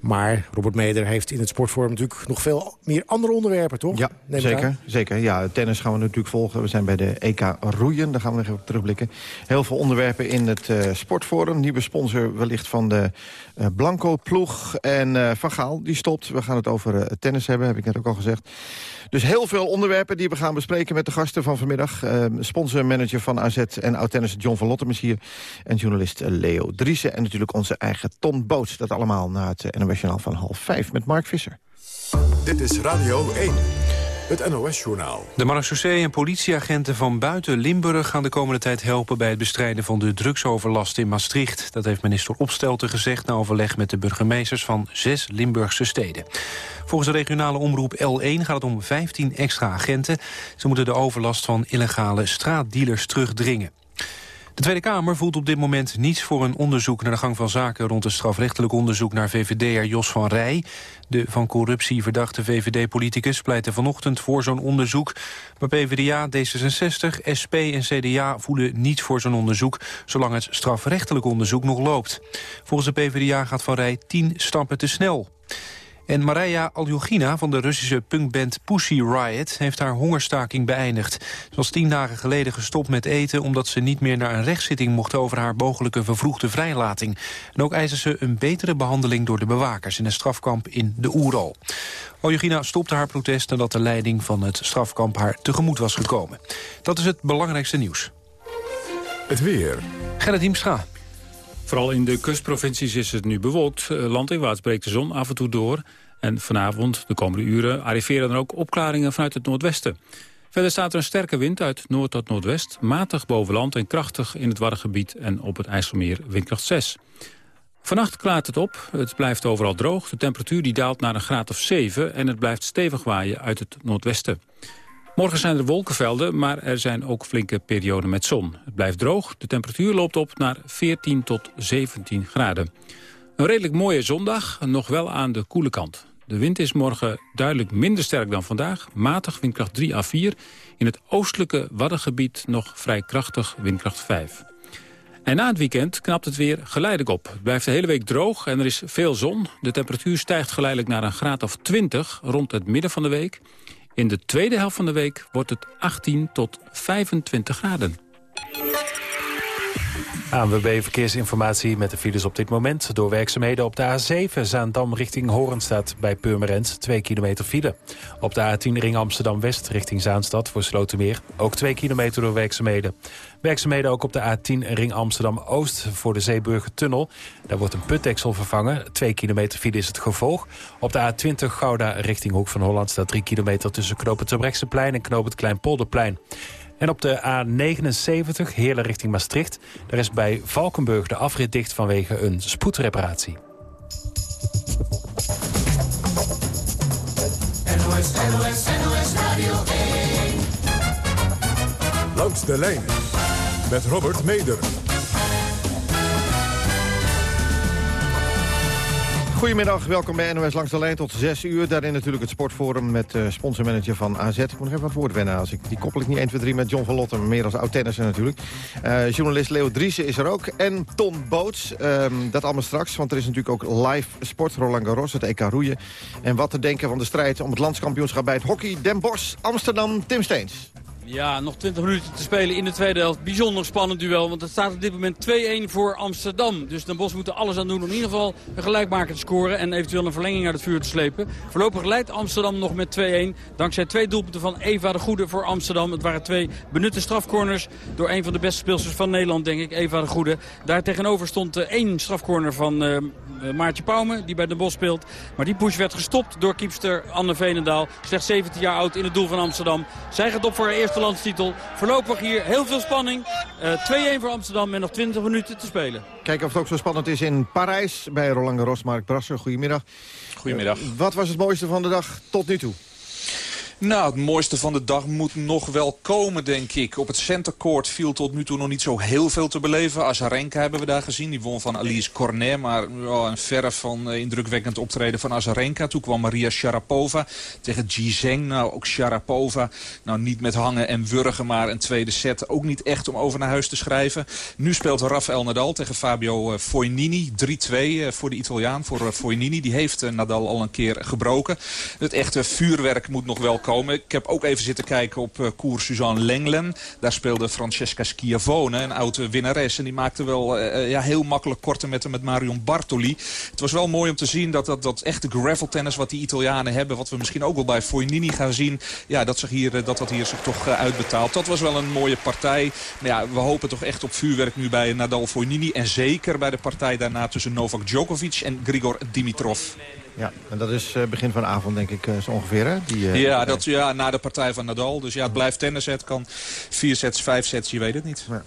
Maar Robert Meder heeft in het sportforum natuurlijk nog veel meer andere onderwerpen, toch? Ja, zeker, zeker. Ja, tennis gaan we natuurlijk volgen. We zijn bij de EK roeien, daar gaan we nog even op terugblikken. Heel veel onderwerpen in het uh, sportforum. Nieuwe sponsor wellicht van de uh, Blanco-ploeg. En uh, Van Gaal, die stopt. We gaan het over tennis hebben, heb ik net ook al gezegd. Dus heel veel onderwerpen die we gaan bespreken met de gasten van vanmiddag. Uh, sponsormanager van AZ en oud-tennis John van Lottem is hier. En journalist Leo Driessen. En natuurlijk onze eigen Ton Boots. Dat allemaal na het NOS van half vijf met Mark Visser. Dit is Radio 1. Het NOS-journaal. De marechaussee en politieagenten van buiten Limburg... gaan de komende tijd helpen bij het bestrijden van de drugsoverlast in Maastricht. Dat heeft minister Opstelten gezegd na overleg met de burgemeesters... van zes Limburgse steden. Volgens de regionale omroep L1 gaat het om 15 extra agenten. Ze moeten de overlast van illegale straatdealers terugdringen. De Tweede Kamer voelt op dit moment niets voor een onderzoek naar de gang van zaken rond het strafrechtelijk onderzoek naar VVD'er Jos van Rij. De van corruptie verdachte VVD-politicus pleitte vanochtend voor zo'n onderzoek. Maar PvdA, D66, SP en CDA voelen niet voor zo'n onderzoek... zolang het strafrechtelijk onderzoek nog loopt. Volgens de PvdA gaat Van Rij tien stappen te snel. En Marija Aljogina van de Russische punkband Pussy Riot... heeft haar hongerstaking beëindigd. Ze was tien dagen geleden gestopt met eten... omdat ze niet meer naar een rechtszitting mocht... over haar mogelijke vervroegde vrijlating. En ook eisen ze een betere behandeling door de bewakers... in een strafkamp in de Oeral. Aljogina stopte haar protest nadat de leiding van het strafkamp haar tegemoet was gekomen. Dat is het belangrijkste nieuws. Het weer. Gerrit Hiemstra. Vooral in de kustprovincies is het nu bewolkt. Eh, landinwaarts breekt de zon af en toe door. En vanavond, de komende uren, arriveren er ook opklaringen vanuit het noordwesten. Verder staat er een sterke wind uit noord tot noordwest. Matig boven land en krachtig in het Waddengebied en op het IJsselmeer windkracht 6. Vannacht klaart het op. Het blijft overal droog. De temperatuur die daalt naar een graad of 7 en het blijft stevig waaien uit het noordwesten. Morgen zijn er wolkenvelden, maar er zijn ook flinke perioden met zon. Het blijft droog, de temperatuur loopt op naar 14 tot 17 graden. Een redelijk mooie zondag, nog wel aan de koele kant. De wind is morgen duidelijk minder sterk dan vandaag. Matig windkracht 3 à 4. In het oostelijke Waddengebied nog vrij krachtig windkracht 5. En na het weekend knapt het weer geleidelijk op. Het blijft de hele week droog en er is veel zon. De temperatuur stijgt geleidelijk naar een graad of 20 rond het midden van de week. In de tweede helft van de week wordt het 18 tot 25 graden. ANWB Verkeersinformatie met de files op dit moment. Door werkzaamheden op de A7 Zaandam richting Horen staat bij Purmerend 2 kilometer file. Op de A10 Ring Amsterdam-West richting Zaanstad voor Slotermeer ook 2 kilometer door werkzaamheden. Werkzaamheden ook op de A10 Ring Amsterdam-Oost voor de Zeeburgertunnel. Daar wordt een putdeksel vervangen. 2 kilometer file is het gevolg. Op de A20 Gouda richting Hoek van Holland staat 3 kilometer tussen Knoop het plein en Knoop het Kleinpolderplein. En op de A79, Heerlen richting Maastricht... daar is bij Valkenburg de afrit dicht vanwege een spoedreparatie. NOS, NOS, NOS Radio 1. Langs de lijn met Robert Meder. Goedemiddag, welkom bij NOS Langs de Lijn tot 6 uur. Daarin natuurlijk het sportforum met uh, sponsormanager van AZ. Ik moet nog even wat woord wennen. Als ik, die koppel ik niet 1, 2, 3 met John van Lotten, meer als oud-tennisser natuurlijk. Uh, journalist Leo Driessen is er ook. En Tom Boots, um, dat allemaal straks. Want er is natuurlijk ook live sport. Roland Garros, het EK roeien. En wat te denken van de strijd om het landskampioenschap bij het hockey. Den Bosch, Amsterdam, Tim Steens. Ja, nog 20 minuten te spelen in de tweede helft. Bijzonder spannend duel, want het staat op dit moment 2-1 voor Amsterdam. Dus Den Bosch moet er alles aan doen om in ieder geval een gelijkmaker te scoren... en eventueel een verlenging uit het vuur te slepen. Voorlopig leidt Amsterdam nog met 2-1. Dankzij twee doelpunten van Eva de Goede voor Amsterdam. Het waren twee benutte strafcorners door een van de beste speelsters van Nederland, denk ik, Eva de Goede. Daar tegenover stond uh, één strafcorner van uh, Maartje Pauwme, die bij Den Bosch speelt. Maar die push werd gestopt door kiepster Anne Veenendaal. Slechts 17 jaar oud in het doel van Amsterdam. Zij gaat op voor haar eerste landstitel. Voorlopig hier heel veel spanning. Uh, 2-1 voor Amsterdam met nog 20 minuten te spelen. Kijken of het ook zo spannend is in Parijs bij Roland Garros. Mark Brasser, goedemiddag. Goedemiddag. Uh, wat was het mooiste van de dag tot nu toe? Nou, het mooiste van de dag moet nog wel komen, denk ik. Op het centercourt viel tot nu toe nog niet zo heel veel te beleven. Azarenka hebben we daar gezien. Die won van Alice Cornet. Maar oh, een verre van uh, indrukwekkend optreden van Azarenka. Toen kwam Maria Sharapova tegen Ji Zheng. Nou, ook Sharapova. Nou, niet met hangen en wurgen, maar een tweede set. Ook niet echt om over naar huis te schrijven. Nu speelt Rafael Nadal tegen Fabio uh, Fognini. 3-2 uh, voor de Italiaan, voor Fognini. Die heeft Nadal al een keer gebroken. Het echte vuurwerk moet nog wel komen Ik heb ook even zitten kijken op uh, koers Suzanne Lenglen. Daar speelde Francesca Schiavone, een oude winnares. En die maakte wel uh, ja, heel makkelijk korte metten met Marion Bartoli. Het was wel mooi om te zien dat dat, dat echte graveltennis wat die Italianen hebben... wat we misschien ook wel bij Fognini gaan zien... Ja, dat, zich hier, dat dat hier zich toch uitbetaalt. Dat was wel een mooie partij. Maar ja, we hopen toch echt op vuurwerk nu bij Nadal Fognini. En zeker bij de partij daarna tussen Novak Djokovic en Grigor Dimitrov. Ja, en dat is uh, begin van de avond denk ik uh, zo ongeveer, hè? Die, uh, ja, dat, ja, na de partij van Nadal. Dus ja, het blijft tennis. Het kan vier sets, vijf sets, je weet het niet. Ja.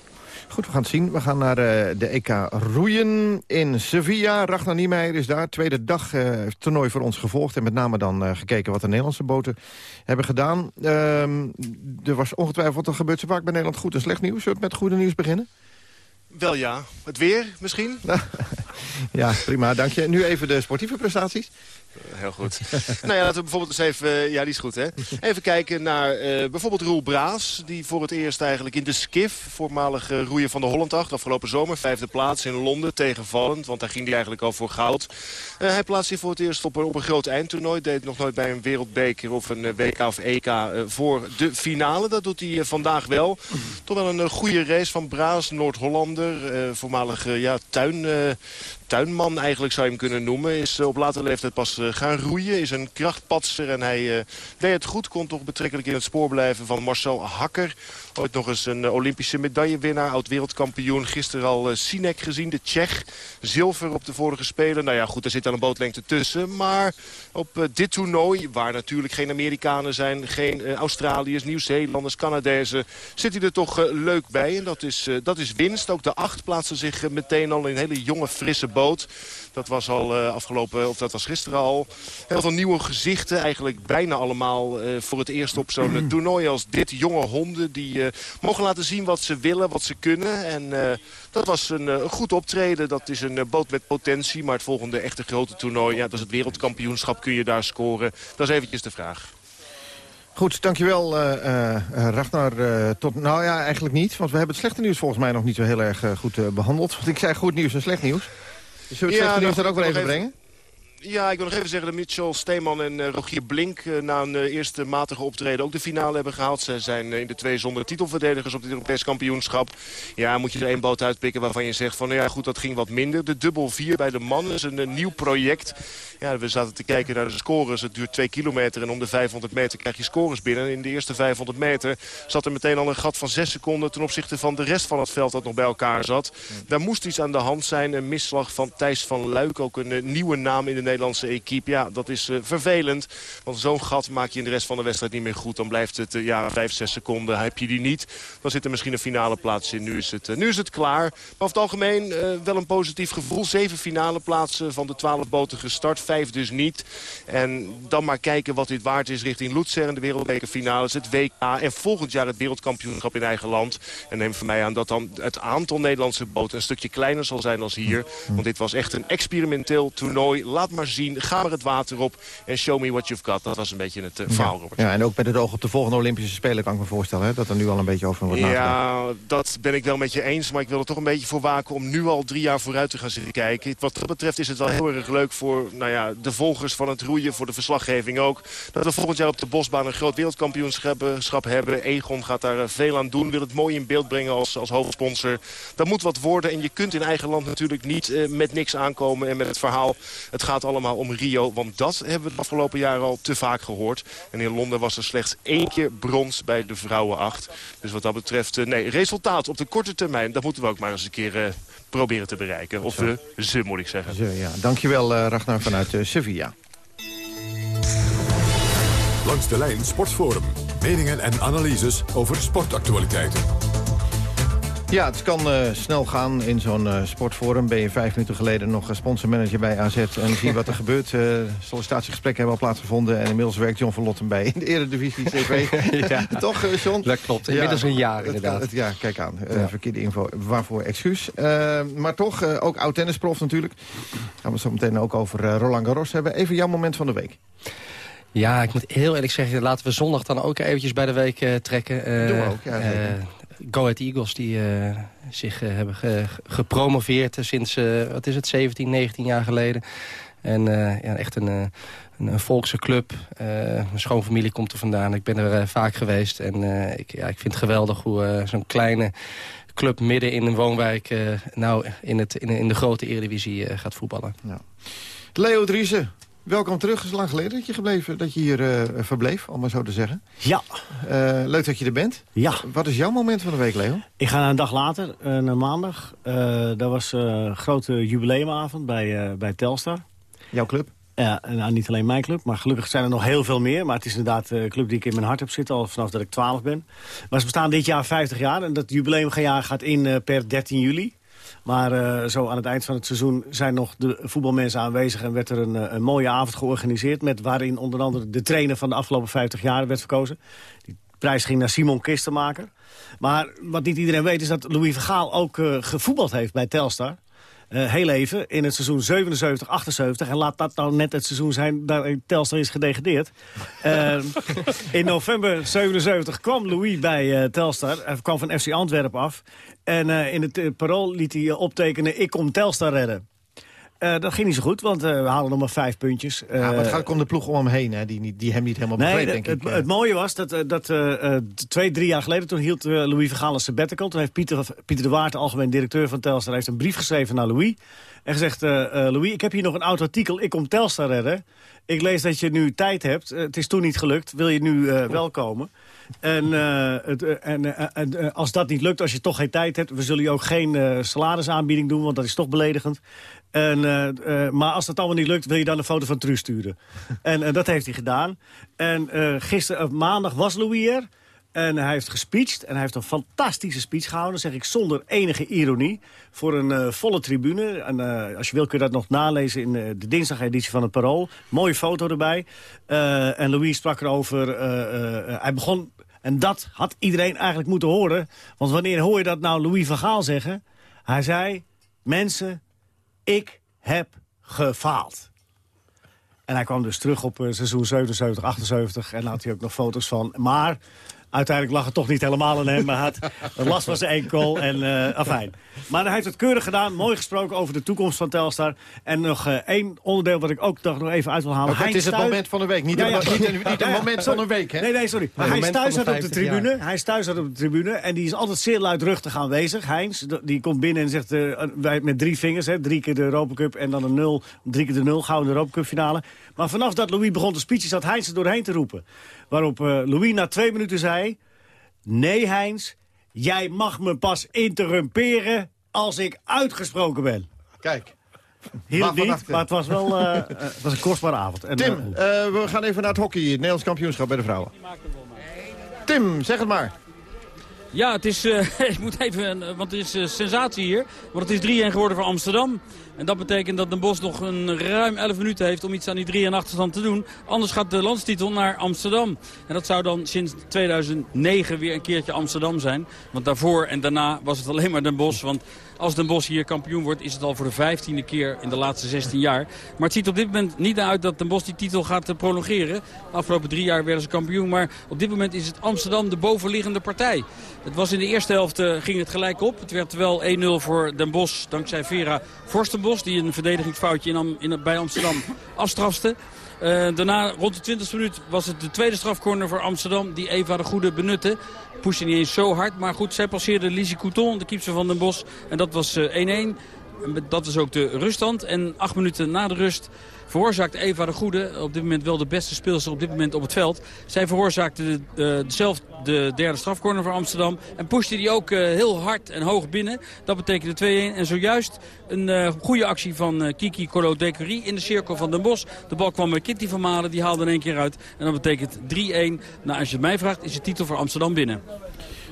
Goed, we gaan het zien. We gaan naar de, de EK roeien in Sevilla. Ragnar Niemeyer is daar. Tweede dag het toernooi voor ons gevolgd. En met name dan gekeken wat de Nederlandse boten hebben gedaan. Ehm, er was ongetwijfeld, er gebeurt zo vaak bij Nederland goed en slecht nieuws. Zullen we met goede nieuws beginnen? Wel ja. Het weer misschien? ja, prima, dank je. Nu even de sportieve prestaties. Heel goed. nou ja, laten we bijvoorbeeld eens even... eh, ja, die is goed, hè? Even kijken naar eh, bijvoorbeeld Roel Braas. Die voor het eerst eigenlijk in de skif, voormalig roeier van de Hollandacht... afgelopen zomer, vijfde plaats in Londen, tegenvallend. Want daar ging hij eigenlijk al voor goud. Hij plaatst zich voor het eerst op een, op een groot eindtoernooi. Deed nog nooit bij een wereldbeker of een WK of EK voor de finale. Dat doet hij vandaag wel. Toch wel een goede race van Braas, Noord-Hollander. voormalig ja, tuin tuinman eigenlijk zou je hem kunnen noemen. Is op latere leeftijd pas gaan roeien. Is een krachtpatser en hij uh, deed het goed. Kon toch betrekkelijk in het spoor blijven van Marcel Hakker. Ooit nog eens een Olympische medaillewinnaar. Oud-wereldkampioen. Gisteren al Sinek gezien, de Tsjech. Zilver op de vorige Spelen. Nou ja, goed, er zit aan een bootlengte tussen. Maar op dit toernooi, waar natuurlijk geen Amerikanen zijn... geen Australiërs, Nieuw-Zeelanders, Canadezen... zit hij er toch leuk bij. En dat is, dat is winst. Ook de acht plaatsen zich meteen al in een hele jonge, frisse boot. Dat was al afgelopen, of dat was gisteren al. Heel veel nieuwe gezichten. Eigenlijk bijna allemaal voor het eerst op zo'n toernooi als dit. Jonge honden die uh, mogen laten zien wat ze willen, wat ze kunnen. En uh, dat was een uh, goed optreden. Dat is een boot met potentie. Maar het volgende echte grote toernooi, ja, dat is het wereldkampioenschap. Kun je daar scoren? Dat is eventjes de vraag. Goed, dankjewel uh, Ragnar. tot, nou ja, eigenlijk niet. Want we hebben het slechte nieuws volgens mij nog niet zo heel erg goed behandeld. Want ik zei goed nieuws en slecht nieuws. Zullen we het ja, dan er ook wel even brengen? Ja, ik wil nog even zeggen dat Mitchell Steeman en uh, Rogier Blink... Uh, na een uh, eerste matige optreden ook de finale hebben gehaald. Ze zijn in de twee zonder titelverdedigers op dit Europees kampioenschap. Ja, moet je er één boot uitpikken waarvan je zegt van... nou ja, goed, dat ging wat minder. De dubbel 4 bij de mannen is een, nieuw project. Ja, we zaten te kijken naar de scores. Het duurt 2 kilometer en om de 500 meter krijg je scores binnen. In de eerste 500 meter zat er meteen al een gat van 6 seconden... ten opzichte van de rest van het veld dat nog bij elkaar zat. Daar moest iets aan de hand zijn. Een misslag van Thijs van Luik, ook een nieuwe naam in de Nederlandse equipe. Ja, dat is uh, vervelend. Want zo'n gat maak je in de rest van de wedstrijd niet meer goed. Dan blijft het uh, ja, 5, 6 seconden. Heb je die niet, dan zit er misschien een finale plaats in. Nu is het, uh, nu is het klaar. Maar over het algemeen wel een positief gevoel. Zeven finale plaatsen van de 12 boten gestart. Vijf dus niet. En dan maar kijken wat dit waard is richting Lutzer. De wereldbekerfinales, het WK. En volgend jaar het wereldkampioenschap in eigen land. En neem van mij aan dat dan het aantal Nederlandse boten een stukje kleiner zal zijn als hier. Want dit was echt een experimenteel toernooi. Laat maar zien ga maar het water op en show me what you've got. Dat was een beetje het uh, verhaal, Robert. Ja, en ook met het oog op de volgende Olympische Spelen kan ik me voorstellen... Hè, dat er nu al een beetje over wordt nagedacht. Ja, dat ben ik wel met je eens. Maar ik wil er toch een beetje voor waken om nu al drie jaar vooruit te gaan zitten kijken. Wat dat betreft is het wel heel erg leuk voor nou ja, de volgers van het roeien, voor de verslaggeving ook. Dat we volgend jaar op de bosbaan een groot wereldkampioenschap hebben. Egon gaat daar veel aan doen, wil het mooi in beeld brengen als, als hoofdsponsor. Dat moet wat worden en je kunt in eigen land natuurlijk niet met niks aankomen. En met het verhaal, het gaat allemaal om Rio. Want dat hebben we de afgelopen jaren al te vaak gehoord. En in Londen was er slechts één keer brons bij de vrouwen acht. Dus wat dat betreft, uh, nee, resultaat op de korte termijn... dat moeten we ook maar eens een keer uh, proberen te bereiken. Of we, ze moet ik zeggen. Ze, ja. Dankjewel uh, Ragnar vanuit Sevilla. Langs de lijn Sportforum. Meningen en analyses over sportactualiteiten. Ja, het kan uh, snel gaan in zo'n uh, sportforum. Ben je vijf minuten geleden nog sponsormanager bij AZ... en zie wat er gebeurt. Uh, sollicitatiegesprekken hebben al plaatsgevonden... en inmiddels werkt John van Lotten bij in de Eredivisie TV. ja. Toch, John? Dat klopt, inmiddels ja, een jaar inderdaad. Het, ja, kijk aan. Ja. Verkeerde info, waarvoor excuus. maar toch, ook oud-tennisprof natuurlijk. Gaan we het zo meteen ook over Roland Garros hebben. Even jouw moment van de week. Ja, ik moet heel eerlijk zeggen, laten we zondag dan ook eventjes bij de week uh, trekken. Uh, Doen we ook, ja. Uh, Go Ahead Eagles die zich hebben ge gepromoveerd sinds, wat is het, 17, 19 jaar geleden. En ja, echt een, een, een volkse club. mijn schoonfamilie komt er vandaan. Ik ben er vaak geweest. En ik, ja, ik vind het geweldig hoe zo'n kleine club midden in een woonwijk... nou in, het, in, in de grote eredivisie gaat voetballen. Ja. Leo Driessen, Welkom terug. Het is lang geleden dat je, gebleven, dat je hier uh, verbleef, om maar zo te zeggen. Ja. Uh, leuk dat je er bent. Ja. Wat is jouw moment van de week, Leo? Ik ga een dag later, uh, naar maandag. dat was een grote jubileumavond bij, bij Telstar. Jouw club? Ja, nou, niet alleen mijn club, maar gelukkig zijn er nog heel veel meer. Maar het is inderdaad een club die ik in mijn hart heb zitten, al vanaf dat ik 12 ben. Maar ze bestaan dit jaar 50 jaar en dat jubileumjaar gaat in per 13 juli. Maar uh, zo aan het eind van het seizoen zijn nog de voetbalmensen aanwezig... en werd er een, een mooie avond georganiseerd... Met waarin onder andere de trainer van de afgelopen 50 jaar werd verkozen. Die prijs ging naar Simon Kistenmaker. Maar wat niet iedereen weet is dat Louis Vergaal ook uh, gevoetbald heeft bij Telstar. Uh, heel even, in het seizoen 77, 78. En laat dat nou net het seizoen zijn dat Telstar is gedegradeerd. Uh, in november 77 kwam Louis bij uh, Telstar. Hij kwam van FC Antwerpen af. En in het parool liet hij optekenen... ik kom Telstar redden. Uh, dat ging niet zo goed, want uh, we halen nog maar vijf puntjes. Uh, ja, het gaat om de ploeg om hem heen, hè, die, die hem niet helemaal nee, begreep, denk het, ik. Het mooie was dat, dat twee, drie jaar geleden... toen hield Louis Vergaal een sabbatical. Toen heeft Pieter, Pieter de Waard, algemeen directeur van Telstar... heeft een brief geschreven naar Louis. En gezegd, Louis, ik heb hier nog een oud artikel. Ik kom Telstar redden. Ik lees dat je nu tijd hebt. het is toen niet gelukt. Wil je nu wel komen? En, uh, het, uh, en uh, als dat niet lukt, als je toch geen tijd hebt... we zullen je ook geen salarisaanbieding doen, want dat is toch beledigend. En, maar als dat allemaal niet lukt, wil je dan een foto van Truus sturen. en dat heeft hij gedaan. En gisteren, maandag was Louis er. En hij heeft gespeecht. En hij heeft een fantastische speech gehouden. zeg ik zonder enige ironie. Voor een volle tribune. En als je wil kun je dat nog nalezen in de dinsdageditie van het Parool. Mooie foto erbij. en Louis sprak erover. hij begon... En dat had iedereen eigenlijk moeten horen. Want wanneer hoor je dat nou Louis van Gaal zeggen? Hij zei... Mensen, ik heb gefaald. En hij kwam dus terug op seizoen 77, 78. En had hij ook nog foto's van. Maar Uiteindelijk lag het toch niet helemaal aan hem. Maar had last van zijn enkel. En, uh, afijn. Maar hij heeft het keurig gedaan. Mooi gesproken over de toekomst van Telstar. En nog uh, één onderdeel wat ik ook nog even uit wil halen. het is het moment van de week. Niet, ja, ja, een, niet, niet een moment van een week. Hè? Nee, nee, sorry. Maar hij is thuis op de tribune. Hij is thuis op de tribune. En die is altijd zeer luidruchtig aanwezig. Heinz, die komt binnen en zegt uh, wij met drie vingers. Hè, drie keer de Europa Cup en dan een nul. Drie keer de nul. Gouden Europa Cup finale. Maar vanaf dat Louis begon te speechen zat Heinz er doorheen te roepen. Waarop uh, Louis na twee minuten zei... Nee, Heinz, jij mag me pas interrumperen als ik uitgesproken ben. Kijk. Hier niet, maar het was wel uh, het was een kostbare avond. En, Tim, uh, we gaan even naar het hockey, het Nederlands kampioenschap bij de vrouwen. Tim, zeg het maar. Ja, het is, uh, ik moet even, want het is sensatie hier. Want het is 3-1 geworden voor Amsterdam. En dat betekent dat Den Bosch nog een ruim 11 minuten heeft om iets aan die 3 en achterstand te doen. Anders gaat de landstitel naar Amsterdam. En dat zou dan sinds 2009 weer een keertje Amsterdam zijn. Want daarvoor en daarna was het alleen maar Den Bosch. Want als Den Bosch hier kampioen wordt, is het al voor de vijftiende keer in de laatste 16 jaar. Maar het ziet op dit moment niet uit dat Den Bosch die titel gaat eh, prolongeren. De afgelopen drie jaar werden ze kampioen. Maar op dit moment is het Amsterdam de bovenliggende partij. Het was in de eerste helft uh, ging het gelijk op. Het werd wel 1-0 voor Den Bosch dankzij Vera Forstenbos. Die een verdedigingsfoutje in, in, bij Amsterdam afstrafste. Uh, daarna, rond de 20 minuut, was het de tweede strafcorner voor Amsterdam... die Eva de Goede benutte. Pushte niet eens zo hard, maar goed, zij passeerde Lizzie Couton, de keeper van Den Bosch. En dat was 1-1. Dat is ook de ruststand. En acht minuten na de rust veroorzaakt Eva de Goede, op dit moment wel de beste speelster op dit moment op het veld. Zij veroorzaakte de, uh, zelf de derde strafcorner voor Amsterdam. En pushte die ook uh, heel hard en hoog binnen. Dat betekende 2-1. En zojuist een uh, goede actie van Kiki Colo Decurie in de cirkel van Den Bosch. De bal kwam bij Kitty van Malen, die haalde in één keer uit. En dat betekent 3-1. Nou, als je het mij vraagt, is de titel voor Amsterdam binnen.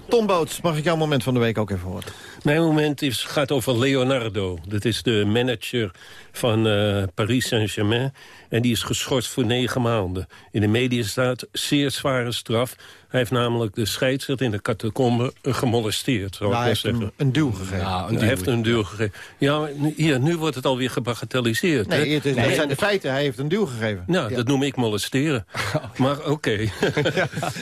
Tom Boots, mag ik jouw moment van de week ook even horen? Mijn moment is, gaat over Leonardo. Dat is de manager van uh, Paris Saint-Germain. En die is geschorst voor negen maanden. In de media staat zeer zware straf. Hij heeft namelijk de scheidsrechter in de catacombe gemolesteerd. Zou nou, ik hij heeft zeggen. een, duw gegeven. Ja, een hij heeft een duw gegeven. Ja, hier, nu wordt het alweer gebagatelliseerd. Nee, het is, nee, zijn de feiten. Hij heeft een duw gegeven. Nou, ja. dat noem ik molesteren. maar oké. Okay.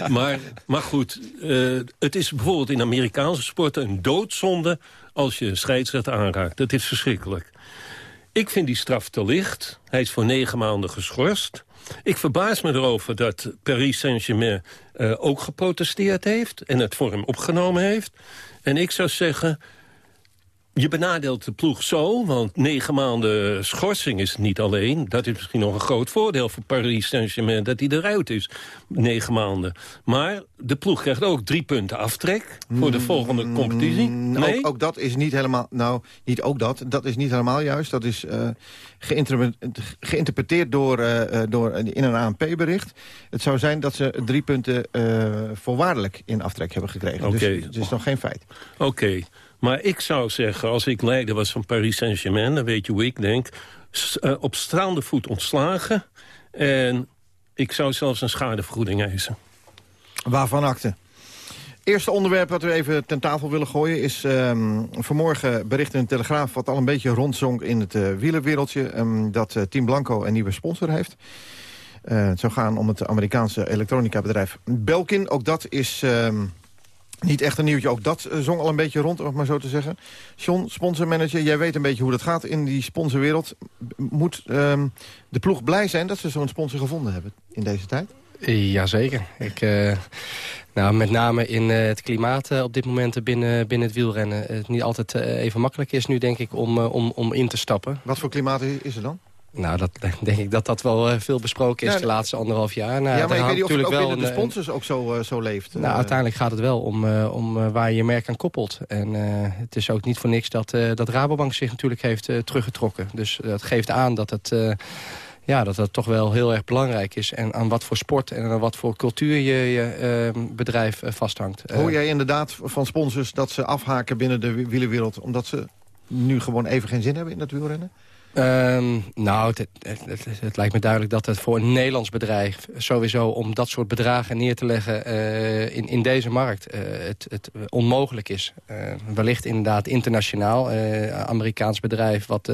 maar, maar goed, uh, het is bijvoorbeeld in Amerikaanse sporten een doodzonde... als je een scheidsrechter aanraakt. Dat is verschrikkelijk. Ik vind die straf te licht. Hij is voor negen maanden geschorst. Ik verbaas me erover dat Paris Saint-Germain uh, ook geprotesteerd heeft... en het voor hem opgenomen heeft. En ik zou zeggen, je benadeelt de ploeg zo, want negen maanden schorsing is niet alleen. Dat is misschien nog een groot voordeel voor Paris Saint-Germain... dat hij eruit is, negen maanden. Maar de ploeg krijgt ook drie punten aftrek voor de volgende competitie. Nee? Ook, ook dat is niet helemaal... Nou, niet ook dat. Dat is niet helemaal juist. Dat is uh, geïnterpreteerd door, uh, door, in een ANP-bericht. Het zou zijn dat ze drie punten uh, voorwaardelijk in aftrek hebben gekregen. Okay. Dus het is nog geen feit. Oké. Okay. Maar ik zou zeggen, als ik leider was van Paris Saint-Germain... dan weet je hoe ik denk, uh, op staande voet ontslagen... en ik zou zelfs een schadevergoeding eisen. Waarvan akte? Eerste onderwerp dat we even ten tafel willen gooien... is um, vanmorgen bericht in de Telegraaf... wat al een beetje rondzonk in het uh, wielerwereldje... Um, dat uh, Team Blanco een nieuwe sponsor heeft. Het zou gaan om het Amerikaanse elektronica-bedrijf Belkin. Ook dat is um, niet echt een nieuwtje. Ook dat zong al een beetje rond, om maar zo te zeggen. John, sponsormanager, jij weet een beetje hoe dat gaat in die sponsorwereld. Moet de ploeg blij zijn dat ze zo'n sponsor gevonden hebben in deze tijd? Jazeker. Ik, uh, nou, met name in uh, het klimaat uh, op dit moment binnen, binnen het wielrennen. Het niet altijd even makkelijk is nu, denk ik, om, om, om in te stappen. Wat voor klimaat is er dan? Nou, dat denk ik dat dat wel veel besproken is ja, de laatste anderhalf jaar. Nou, ja, maar ik weet niet of het ook binnen de sponsors ook zo, zo leeft. Nou, uiteindelijk gaat het wel om, om waar je je merk aan koppelt. En het is ook niet voor niks dat, dat Rabobank zich natuurlijk heeft teruggetrokken. Dus dat geeft aan dat het ja, dat dat toch wel heel erg belangrijk is. En aan wat voor sport en aan wat voor cultuur je je uh, bedrijf vasthangt. Hoor jij inderdaad van sponsors dat ze afhaken binnen de wielerwereld... omdat ze nu gewoon even geen zin hebben in het wielrennen? Um, nou, het, het, lijkt me duidelijk dat het voor een Nederlands bedrijf... sowieso om dat soort bedragen neer te leggen uh, in, in deze markt... Uh, het, onmogelijk is. Uh, wellicht inderdaad internationaal. Amerikaans bedrijf wat...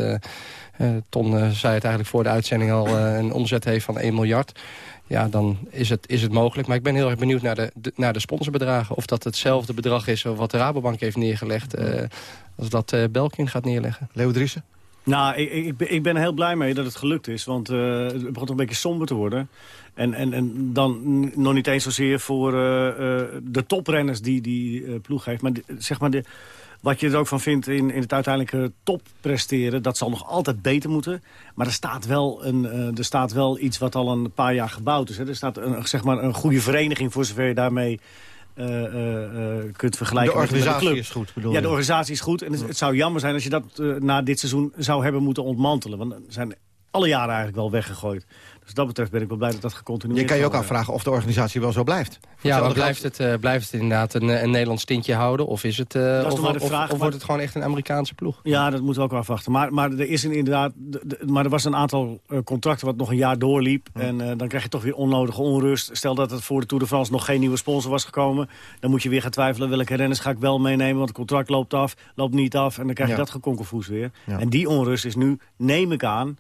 Ton zei het eigenlijk voor de uitzending al... een omzet heeft van 1 miljard ja, dan is het, is het mogelijk. Maar ik ben heel erg benieuwd naar de, de naar de sponsorbedragen. Of dat hetzelfde bedrag is wat de Rabobank heeft neergelegd... als dat Belkin gaat neerleggen. Leo Driessen? Nou, ik, ben heel blij mee dat het gelukt is. Want uh, het begon een beetje somber te worden. En, en, en dan nog niet eens zozeer voor uh, uh, de toprenners die die ploeg heeft. Maar zeg maar, de, wat je er ook van vindt in, in het uiteindelijke top presteren... dat zal nog altijd beter moeten. Maar er staat wel, een, er staat wel iets wat al een paar jaar gebouwd is. Hè. Er staat een, zeg maar een goede vereniging voor zover je daarmee kunt vergelijken de organisatie met de is goed, bedoel Ja, de organisatie is goed. En het, het zou jammer zijn als je dat na dit seizoen zou hebben moeten ontmantelen. Want dan zijn alle jaren eigenlijk wel weggegooid. Dus dat betreft ben ik wel blij dat dat gecontinueerd Je kan je ook afvragen of de organisatie wel zo blijft. Ja, maar blijft het, uh, blijft het inderdaad een, een Nederlands tintje houden? Of, is het, uh, of, of, vraag, of, wordt het gewoon echt een Amerikaanse ploeg? Ja, dat moeten we ook afwachten. Maar, maar er is inderdaad, maar er was een aantal uh, contracten wat nog een jaar doorliep. Hm. En dan krijg je toch weer onnodige onrust. Stel dat het voor de Tour de France nog geen nieuwe sponsor was gekomen. Dan moet je weer gaan twijfelen welke renners ga ik wel meenemen. Want het contract loopt af, loopt niet af. En dan krijg je ja. dat gekonkelvoes weer. Ja. En die onrust is nu, neem ik aan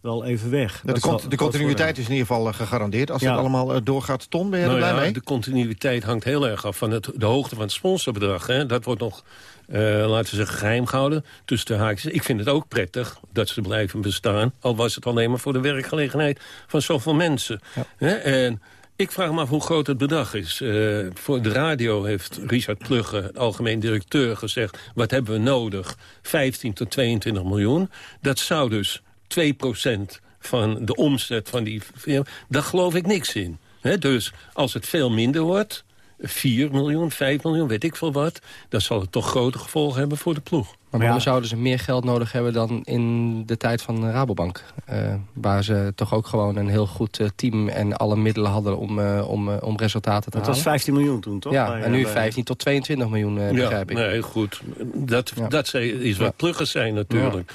wel even weg. de, zal, de continuïteit is in ieder geval gegarandeerd. Als ja. het allemaal uh, doorgaat, Ton, ben je er nou blij ja, mee? De continuïteit hangt heel erg af van het, de hoogte van het sponsorbedrag. Hè. Dat wordt nog, uh, laten we zeggen, geheim gehouden tussen de haakjes. Ik vind het ook prettig dat ze blijven bestaan. Al was het alleen maar voor de werkgelegenheid van zoveel mensen. Ja. Hè. En ik vraag me af hoe groot het bedrag is. Uh, voor de radio heeft Richard Plugge, algemeen directeur, gezegd... wat hebben we nodig? 15 tot 22 miljoen. Dat zou dus 2% van de omzet van die firma, daar geloof ik niks in. He, dus als het veel minder wordt, 4 miljoen, 5 miljoen, weet ik veel wat... dan zal het toch grote gevolgen hebben voor de ploeg. Maar waarom ja. zouden ze meer geld nodig hebben dan in de tijd van Rabobank? Uh, waar ze toch ook gewoon een heel goed uh, team en alle middelen hadden om, uh, om, om resultaten te dat halen. Dat was 15 miljoen toen, toch? Ja, bij, en nu 15 tot 22 miljoen, begrijp ja, ik. Nee, goed. Dat, ja. dat is wat pluggers zijn natuurlijk.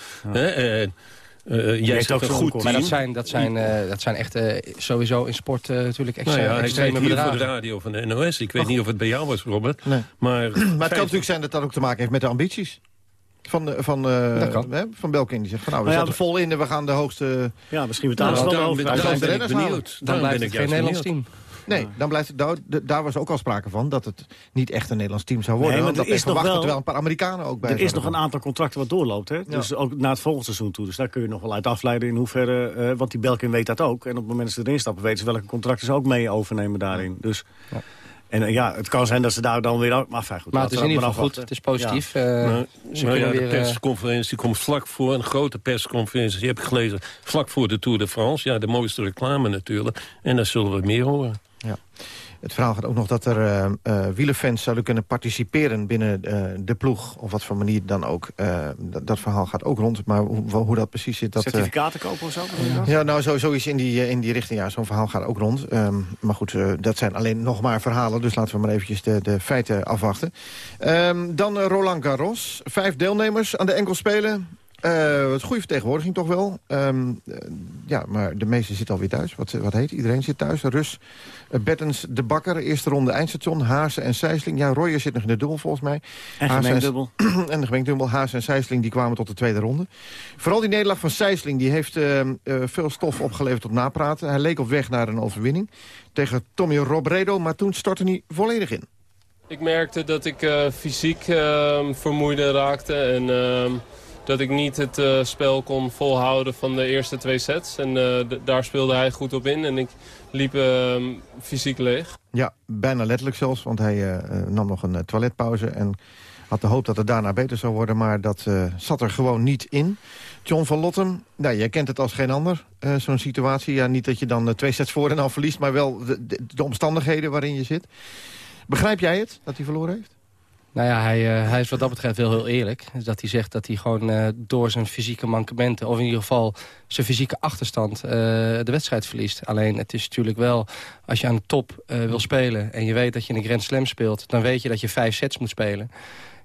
Uh, jij zegt een goed team. Maar dat zijn, dat zijn, uh, dat zijn echt uh, sowieso in sport natuurlijk extra, nou ja, extreme hier bedragen. voor de radio van de NOS. Ik weet oh. niet of het bij jou was, Robert. Nee. Maar, maar het kan natuurlijk zijn dat dat ook te maken heeft met de ambities. Van, de, van, uh, van Belkin die zegt van nou, we nou ja, zetten vol in en we gaan de hoogste... Ja, misschien betalen nou, ze wel over. Ben ik benieuwd. Dan, dan blijft het geen Nederlands team. Nee, dan blijft het, daar, daar was ook al sprake van dat het niet echt een Nederlands team zou worden. Nee, maar er is nog wel, wel een paar Amerikanen ook bij. Er is nog een aantal contracten wat doorloopt. Hè? Ja. Dus ook naar het volgende seizoen toe. Dus daar kun je nog wel uit afleiden in hoeverre... Uh, want die Belkin weet dat ook. En op het moment dat ze erin stappen weten ze welke contracten ze ook mee overnemen daarin. Dus... Ja. En uh, ja, het kan zijn dat ze daar dan weer... Maar, goed, maar het is in ieder geval goed, het is positief. Ja. Uh, nou, nou ja, weer, de persconferentie komt vlak voor, een grote persconferentie, die heb ik gelezen, vlak voor de Tour de France. Ja, de mooiste reclame natuurlijk. En daar zullen we meer horen. Ja. Het verhaal gaat ook nog dat er uh, uh, wielerfans zouden kunnen participeren binnen uh, de ploeg. Of wat voor manier dan ook. Dat, dat, verhaal gaat ook rond. Maar hoe, hoe dat precies zit... Dat, Certificaten kopen of zo? Ja, nou zo, zoiets in die, in die richting. Ja, zo'n verhaal gaat ook rond. Um, maar goed, dat zijn alleen nog maar verhalen. Dus laten we maar eventjes de, de feiten afwachten. Um, dan Roland Garros. Vijf deelnemers aan de enkelspelen. Uh, wat goede vertegenwoordiging toch wel. Ehm, eh, ja, maar de meesten zitten alweer thuis. Wat, wat heet Iedereen zit thuis. Rus, uh, Bettens, De Bakker, eerste ronde eindstation. Haase en Sijsling. Ja, Royer zit nog in de dubbel volgens mij. En gemengdubbel. En de gemengdubbel. Haase en Sijsling die kwamen tot de tweede ronde. Vooral die nederlaag van Sijsling die heeft ehm, veel stof opgeleverd tot napraten. Hij leek op weg naar een overwinning tegen Tommy Robredo. Maar toen stortte hij volledig in. Ik merkte dat ik uh, fysiek uh, vermoeide raakte en uh, dat ik niet het uh, spel kon volhouden van de eerste twee sets. En daar speelde hij goed op in en ik liep ehm, fysiek leeg. Ja, bijna letterlijk zelfs, want hij nam nog een toiletpauze en had de hoop dat het daarna beter zou worden, maar dat zat er gewoon niet in. John van Lottem, nou, jij kent het als geen ander, zo'n situatie. Ja, niet dat je dan twee sets voor en al verliest, maar wel de omstandigheden waarin je zit. Begrijp jij het, dat hij verloren heeft? Nou ja, hij, uh, hij is wat dat betreft wel heel eerlijk. Dat hij zegt dat hij gewoon uh, door zijn fysieke mankementen... of in ieder geval zijn fysieke achterstand uh, de wedstrijd verliest. Alleen het is natuurlijk wel, als je aan de top wil spelen... en je weet dat je in een Grand Slam speelt... dan weet je dat je vijf sets moet spelen.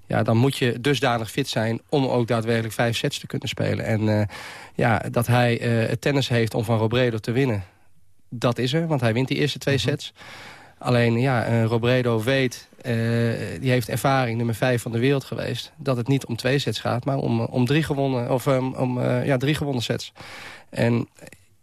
Ja, dan moet je dusdanig fit zijn om ook daadwerkelijk vijf sets te kunnen spelen. En ja, dat hij het tennis heeft om van Robredo te winnen... dat is er, want hij wint die eerste twee mhm. sets... Alleen, ja, Robredo weet, uh, die heeft ervaring, nummer 5 van de wereld geweest... dat het niet om twee sets gaat, maar om, om drie gewonnen, of, um, om ja, drie gewonnen sets. En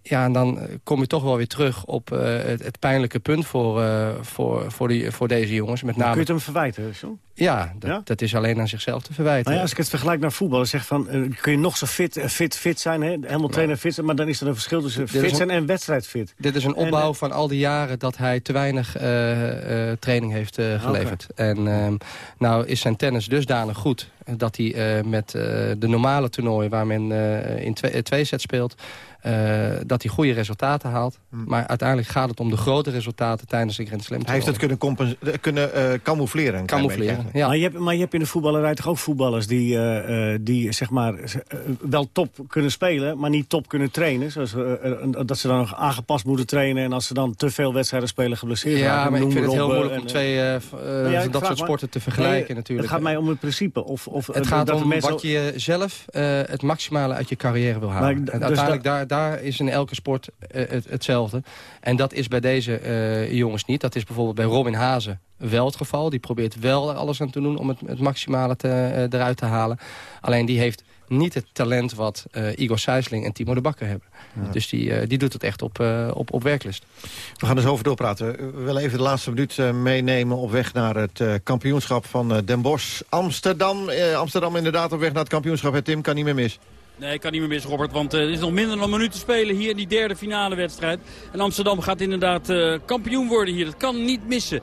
ja, en dan kom je toch wel weer terug op uh, het, het, pijnlijke punt voor, uh, voor, voor, die, voor deze jongens. Met name... Kun je het hem verwijten, John? Ja, dat, dat, is alleen aan zichzelf te verwijten. Nou ja, als ik het vergelijk naar voetbal, zeg van, uh, kun je nog zo fit, fit, fit zijn, hè? helemaal trainer fit zijn, maar dan is er een verschil tussen fit zijn en wedstrijdfit. Dit is een opbouw en, van al die jaren dat hij te weinig training heeft geleverd. Okay. En ehm, nou is zijn tennis dusdanig goed dat hij met de normale toernooien waar men in twee, twee sets speelt uh, dat hij goede resultaten haalt. Hmm. Maar uiteindelijk gaat het om de grote resultaten tijdens de Grand Slam. Hij heeft het kunnen, kunnen uh, camoufleren. Camoufleren, ja. Maar je, hebt, maar je hebt in de voetballerij toch ook voetballers die, uh, die zeg maar, wel top kunnen spelen... maar niet top kunnen trainen. Zoals, dat ze dan nog aangepast moeten trainen... en als ze dan te veel wedstrijden spelen geblesseerd ja, raken. maar ik vind het heel moeilijk om twee ja, dat soort sporten te vergelijken nee, natuurlijk. Het gaat mij om het principe. Of, of, het gaat om wat je zelf het maximale uit je carrière wil halen. en uiteindelijk daar daar is in elke sport uh, het, hetzelfde. En dat is bij deze jongens niet. Dat is bijvoorbeeld bij Robin Hazen wel het geval. Die probeert wel alles aan te doen om het, het maximale te, uh, eruit te halen. Alleen die heeft niet het talent wat Igor Sijsling en Timo de Bakker hebben. Ja. Dus die, die doet het echt op, op, op werklust. We gaan er zo over doorpraten. We willen even de laatste minuut meenemen op weg naar het kampioenschap van Den Bosch. Amsterdam, Amsterdam inderdaad op weg naar het kampioenschap. Tim kan niet meer mis. Nee, ik kan niet meer mis, Robert. Want uh, er is nog minder dan een minuut te spelen hier in die derde finale wedstrijd. En Amsterdam gaat inderdaad uh, kampioen worden hier. Dat kan niet missen. 3-1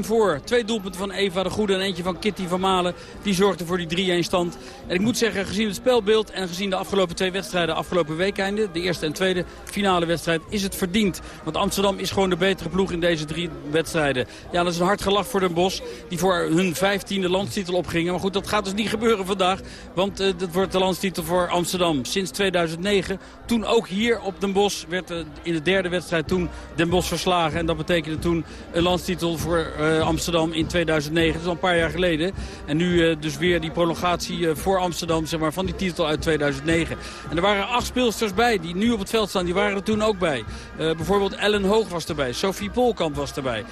voor. Twee doelpunten van Eva de Goede en eentje van Kitty van Malen. Die zorgde voor die 3-1 stand. En ik moet zeggen, gezien het spelbeeld en gezien de afgelopen twee wedstrijden... afgelopen weekeinde, de eerste en tweede finale wedstrijd, is het verdiend. Want Amsterdam is gewoon de betere ploeg in deze drie wedstrijden. Ja, dat is een hard gelach voor Den Bosch. Die voor hun vijftiende landstitel opgingen. Maar goed, dat gaat dus niet gebeuren vandaag. Want uh, dat wordt de landstitel voor Amsterdam sinds 2009. Toen ook hier op Den Bosch werd in de derde wedstrijd toen Den Bosch verslagen. En dat betekende toen een landstitel voor uh, Amsterdam in 2009. Dat is al een paar jaar geleden. En nu uh, dus weer die prolongatie voor Amsterdam zeg maar, van die titel uit 2009. En er waren acht speelsters bij die nu op het veld staan. Die waren er toen ook bij. bijvoorbeeld Ellen Hoog was erbij. Sophie Polkamp was erbij.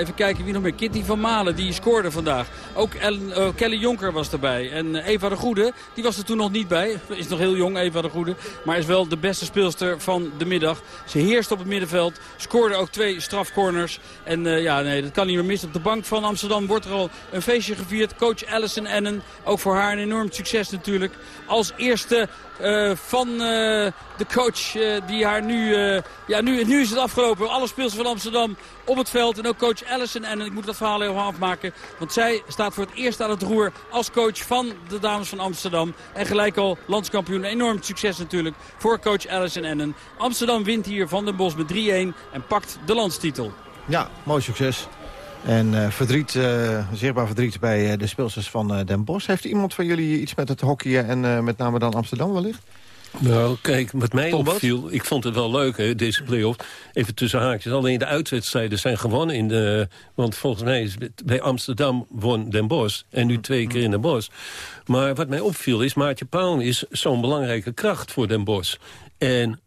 even kijken wie nog meer. Kitty van Malen die scoorde vandaag. Ook Ellen, Kelly Jonker was erbij. En Eva de Goede die was er toen nog niet bij. Is nog heel jong, Eva de Goede. Maar is wel de beste speelster van de middag. Ze heerst op het middenveld. Scoorde ook twee strafcorners. En uh, ja, nee, dat kan niet meer mis. Op de bank van Amsterdam wordt er al een feestje gevierd. Coach Alison Ennen. Ook voor haar een enorm succes natuurlijk. Als eerste uh, van uh, de coach uh, die haar nu... ja, nu, nu is het afgelopen. Alle speelsters van Amsterdam op het veld. En ook coach Allison. En ik moet dat verhaal even afmaken. Want zij staat voor het eerst aan het roer als coach van de dames van Amsterdam. En gelijk al landskampioen. Enorm succes natuurlijk voor coach Allison Ennen. Amsterdam wint hier van den Bos met 3-1 en pakt de landstitel. Ja, mooi succes. En uh, verdriet, uh, zichtbaar verdriet bij uh, de speelsters van Den Bosch. Heeft iemand van jullie iets met het hockeyen en met name dan Amsterdam wellicht? Nou, kijk, wat mij opviel, ik vond het wel leuk, hè, deze play-off. Even tussen haakjes. Alleen de uitwedstrijden zijn gewonnen. In de, want volgens mij is bij Amsterdam won Den Bosch. En nu twee keer in Den Bosch. Maar wat mij opviel is, Maartje Paal is zo'n belangrijke kracht voor Den Bosch. En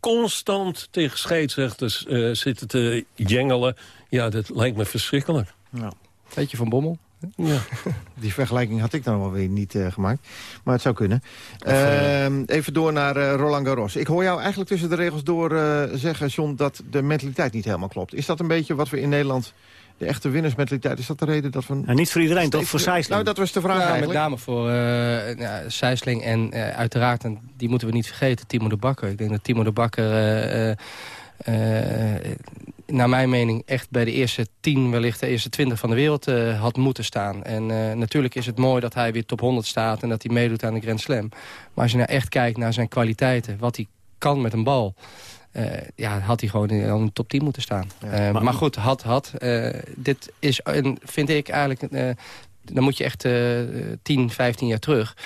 constant tegen scheidsrechters uh, zitten te jengelen. Ja, dat lijkt me verschrikkelijk. Nou. Beetje van Bommel. Ja. Die vergelijking had ik dan wel weer niet uh, gemaakt. Maar het zou kunnen. Uh, even door naar uh, Roland Garros. Ik hoor jou eigenlijk tussen de regels door zeggen, John... dat de mentaliteit niet helemaal klopt. Is dat een beetje wat we in Nederland... De echte winnersmentaliteit, is dat de reden dat we... Nou, niet voor iedereen, toch? Voor Sijsling? Nou, dat was de vraag ja, eigenlijk. Met name voor ja, Sijsling en uiteraard, en die moeten we niet vergeten, Timo de Bakker. Ik denk dat Timo de Bakker naar mijn mening echt bij de eerste 10, wellicht de eerste 20 van de wereld uh, had moeten staan. En uh, natuurlijk is het mooi dat hij weer top 100 staat en dat hij meedoet aan de Grand Slam. Maar als je nou echt kijkt naar zijn kwaliteiten, wat hij kan met een bal... Uh, ja, had hij gewoon in de top 10 moeten staan. Ja, maar, maar, goed, had, had. dit is, vind ik eigenlijk... dan moet je echt 10, 15 jaar terug...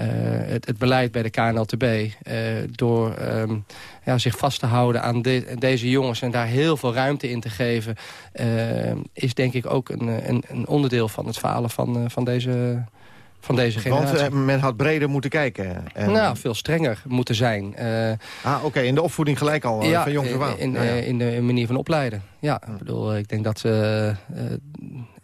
Uh, het, het, beleid bij de KNLTB... Uh, door um, ja, zich vast te houden aan de, deze jongens... en daar heel veel ruimte in te geven... Uh, is denk ik ook een, een, een, onderdeel van het falen van, van deze van deze generatie. Want men had breder moeten kijken. En... Nou, veel strenger moeten zijn. Uh, ah, oké. In de opvoeding gelijk al, ja, van aan. In, in, in, de manier van opleiden. Ja, ik bedoel, ik denk dat... Uh,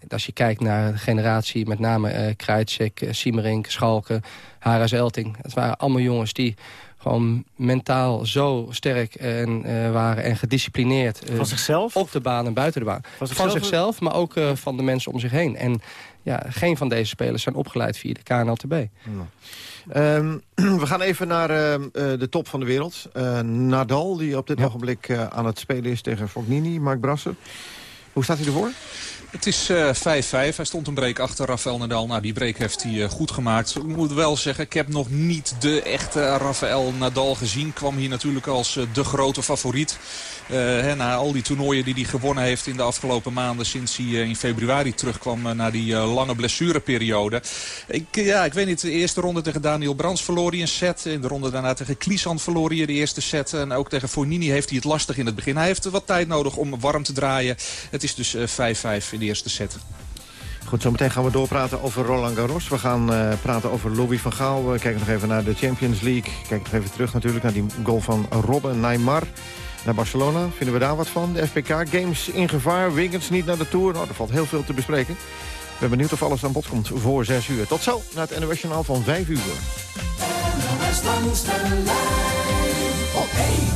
als je kijkt naar de generatie, met name uh, Kruijtsek, uh, Siemerink, Schalken, Haras Elting. Het waren allemaal jongens die gewoon mentaal zo sterk en, uh, waren en gedisciplineerd. van zichzelf? Op de baan en buiten de baan. Van zichzelf, van zichzelf maar ook van de mensen om zich heen. En ja, geen van deze spelers zijn opgeleid via de KNLTB. Ja. Um, we gaan even naar uh, de top van de wereld. Uh, Nadal, die op dit ja. ogenblik uh, aan het spelen is tegen Fognini, Mark Brasser. Hoe staat hij ervoor? Het is 5-5. Uh, hij stond een break achter Rafael Nadal. Nou, die break heeft hij uh, goed gemaakt. Ik moet wel zeggen, ik heb nog niet de echte Rafael Nadal gezien. Kwam hier natuurlijk als uh, de grote favoriet. Hè, na al die toernooien die hij gewonnen heeft in de afgelopen maanden... sinds hij in februari terugkwam na die lange blessureperiode. Ik, ja, ik weet niet, de eerste ronde tegen Daniel Brands verloor hij een set. In de ronde daarna tegen Klisan verloor hij de eerste set. En ook tegen Fognini heeft hij het lastig in het begin. Hij heeft wat tijd nodig om warm te draaien. Het is dus 5-5 in de eerste set. Goed, zometeen gaan we doorpraten over Roland Garros. We gaan praten over Louis van Gaal. We kijken nog even naar de Champions League. Kijk nog even terug natuurlijk naar die goal van Robben Neymar. Naar Barcelona, vinden we daar wat van? De FPK, games in gevaar, Wiggins niet naar de Tour. Nou, er valt heel veel te bespreken. Ik ben benieuwd of alles aan bod komt voor 6 uur. Tot zo, naar het NOS Journaal van 5 uur. NOS langs de lijn op 1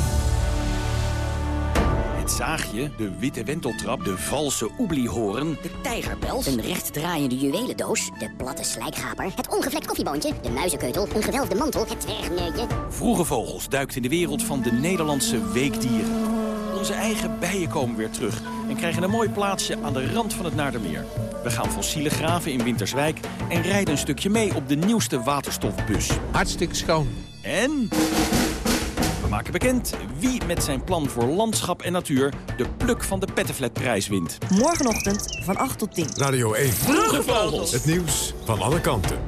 zaagje, de witte wenteltrap, de valse oebliehoorn... de tijgerpels, een rechtdraaiende juwelendoos... de platte slijkgaper, het ongevlekt koffieboontje... de muizenkeutel, een gewelfde mantel, het dwergneutje... Vroege Vogels duikt in de wereld van de Nederlandse weekdieren. Onze eigen bijen komen weer terug en krijgen een mooi plaatsje aan de rand van het Naardermeer. We gaan fossiele graven in Winterswijk en rijden een stukje mee op de nieuwste waterstofbus. Hartstikke schoon. En... Maken bekend wie met zijn plan voor landschap en natuur... de pluk van de Pettenflatprijs wint. Morgenochtend van 8 tot 10. Radio 1. Vroege Vogels. Het nieuws van alle kanten.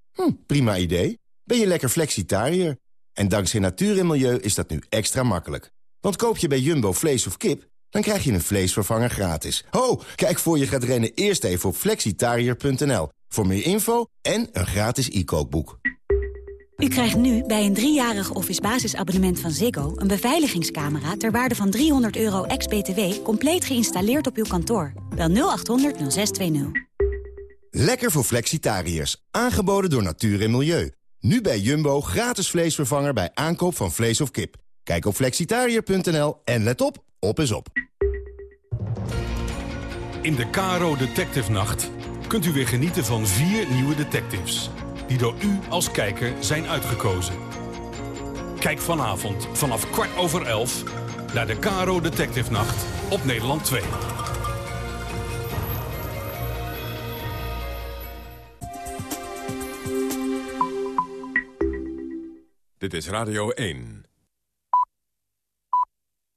Hm, prima idee. Ben je lekker flexitariër? En dankzij natuur en milieu is dat nu extra makkelijk. Want koop je bij Jumbo vlees of kip, dan krijg je een vleesvervanger gratis. Ho, kijk voor je gaat rennen eerst even op flexitariër.nl. Voor meer info en een gratis e-kookboek. U krijgt nu bij een driejarig office basisabonnement van Ziggo... een beveiligingscamera ter waarde van 300 euro ex-BTW... compleet geïnstalleerd op uw kantoor. Bel 0800 0620. Lekker voor flexitariërs. Aangeboden door Natuur en Milieu. Nu bij Jumbo gratis vleesvervanger bij aankoop van vlees of kip. Kijk op flexitariër.nl en let op, op is op. In de Caro Detective Nacht kunt u weer genieten van vier nieuwe detectives... die door u als kijker zijn uitgekozen. Kijk vanavond vanaf kwart over elf naar de Caro Detective Nacht op Nederland 2. Dit is Radio 1.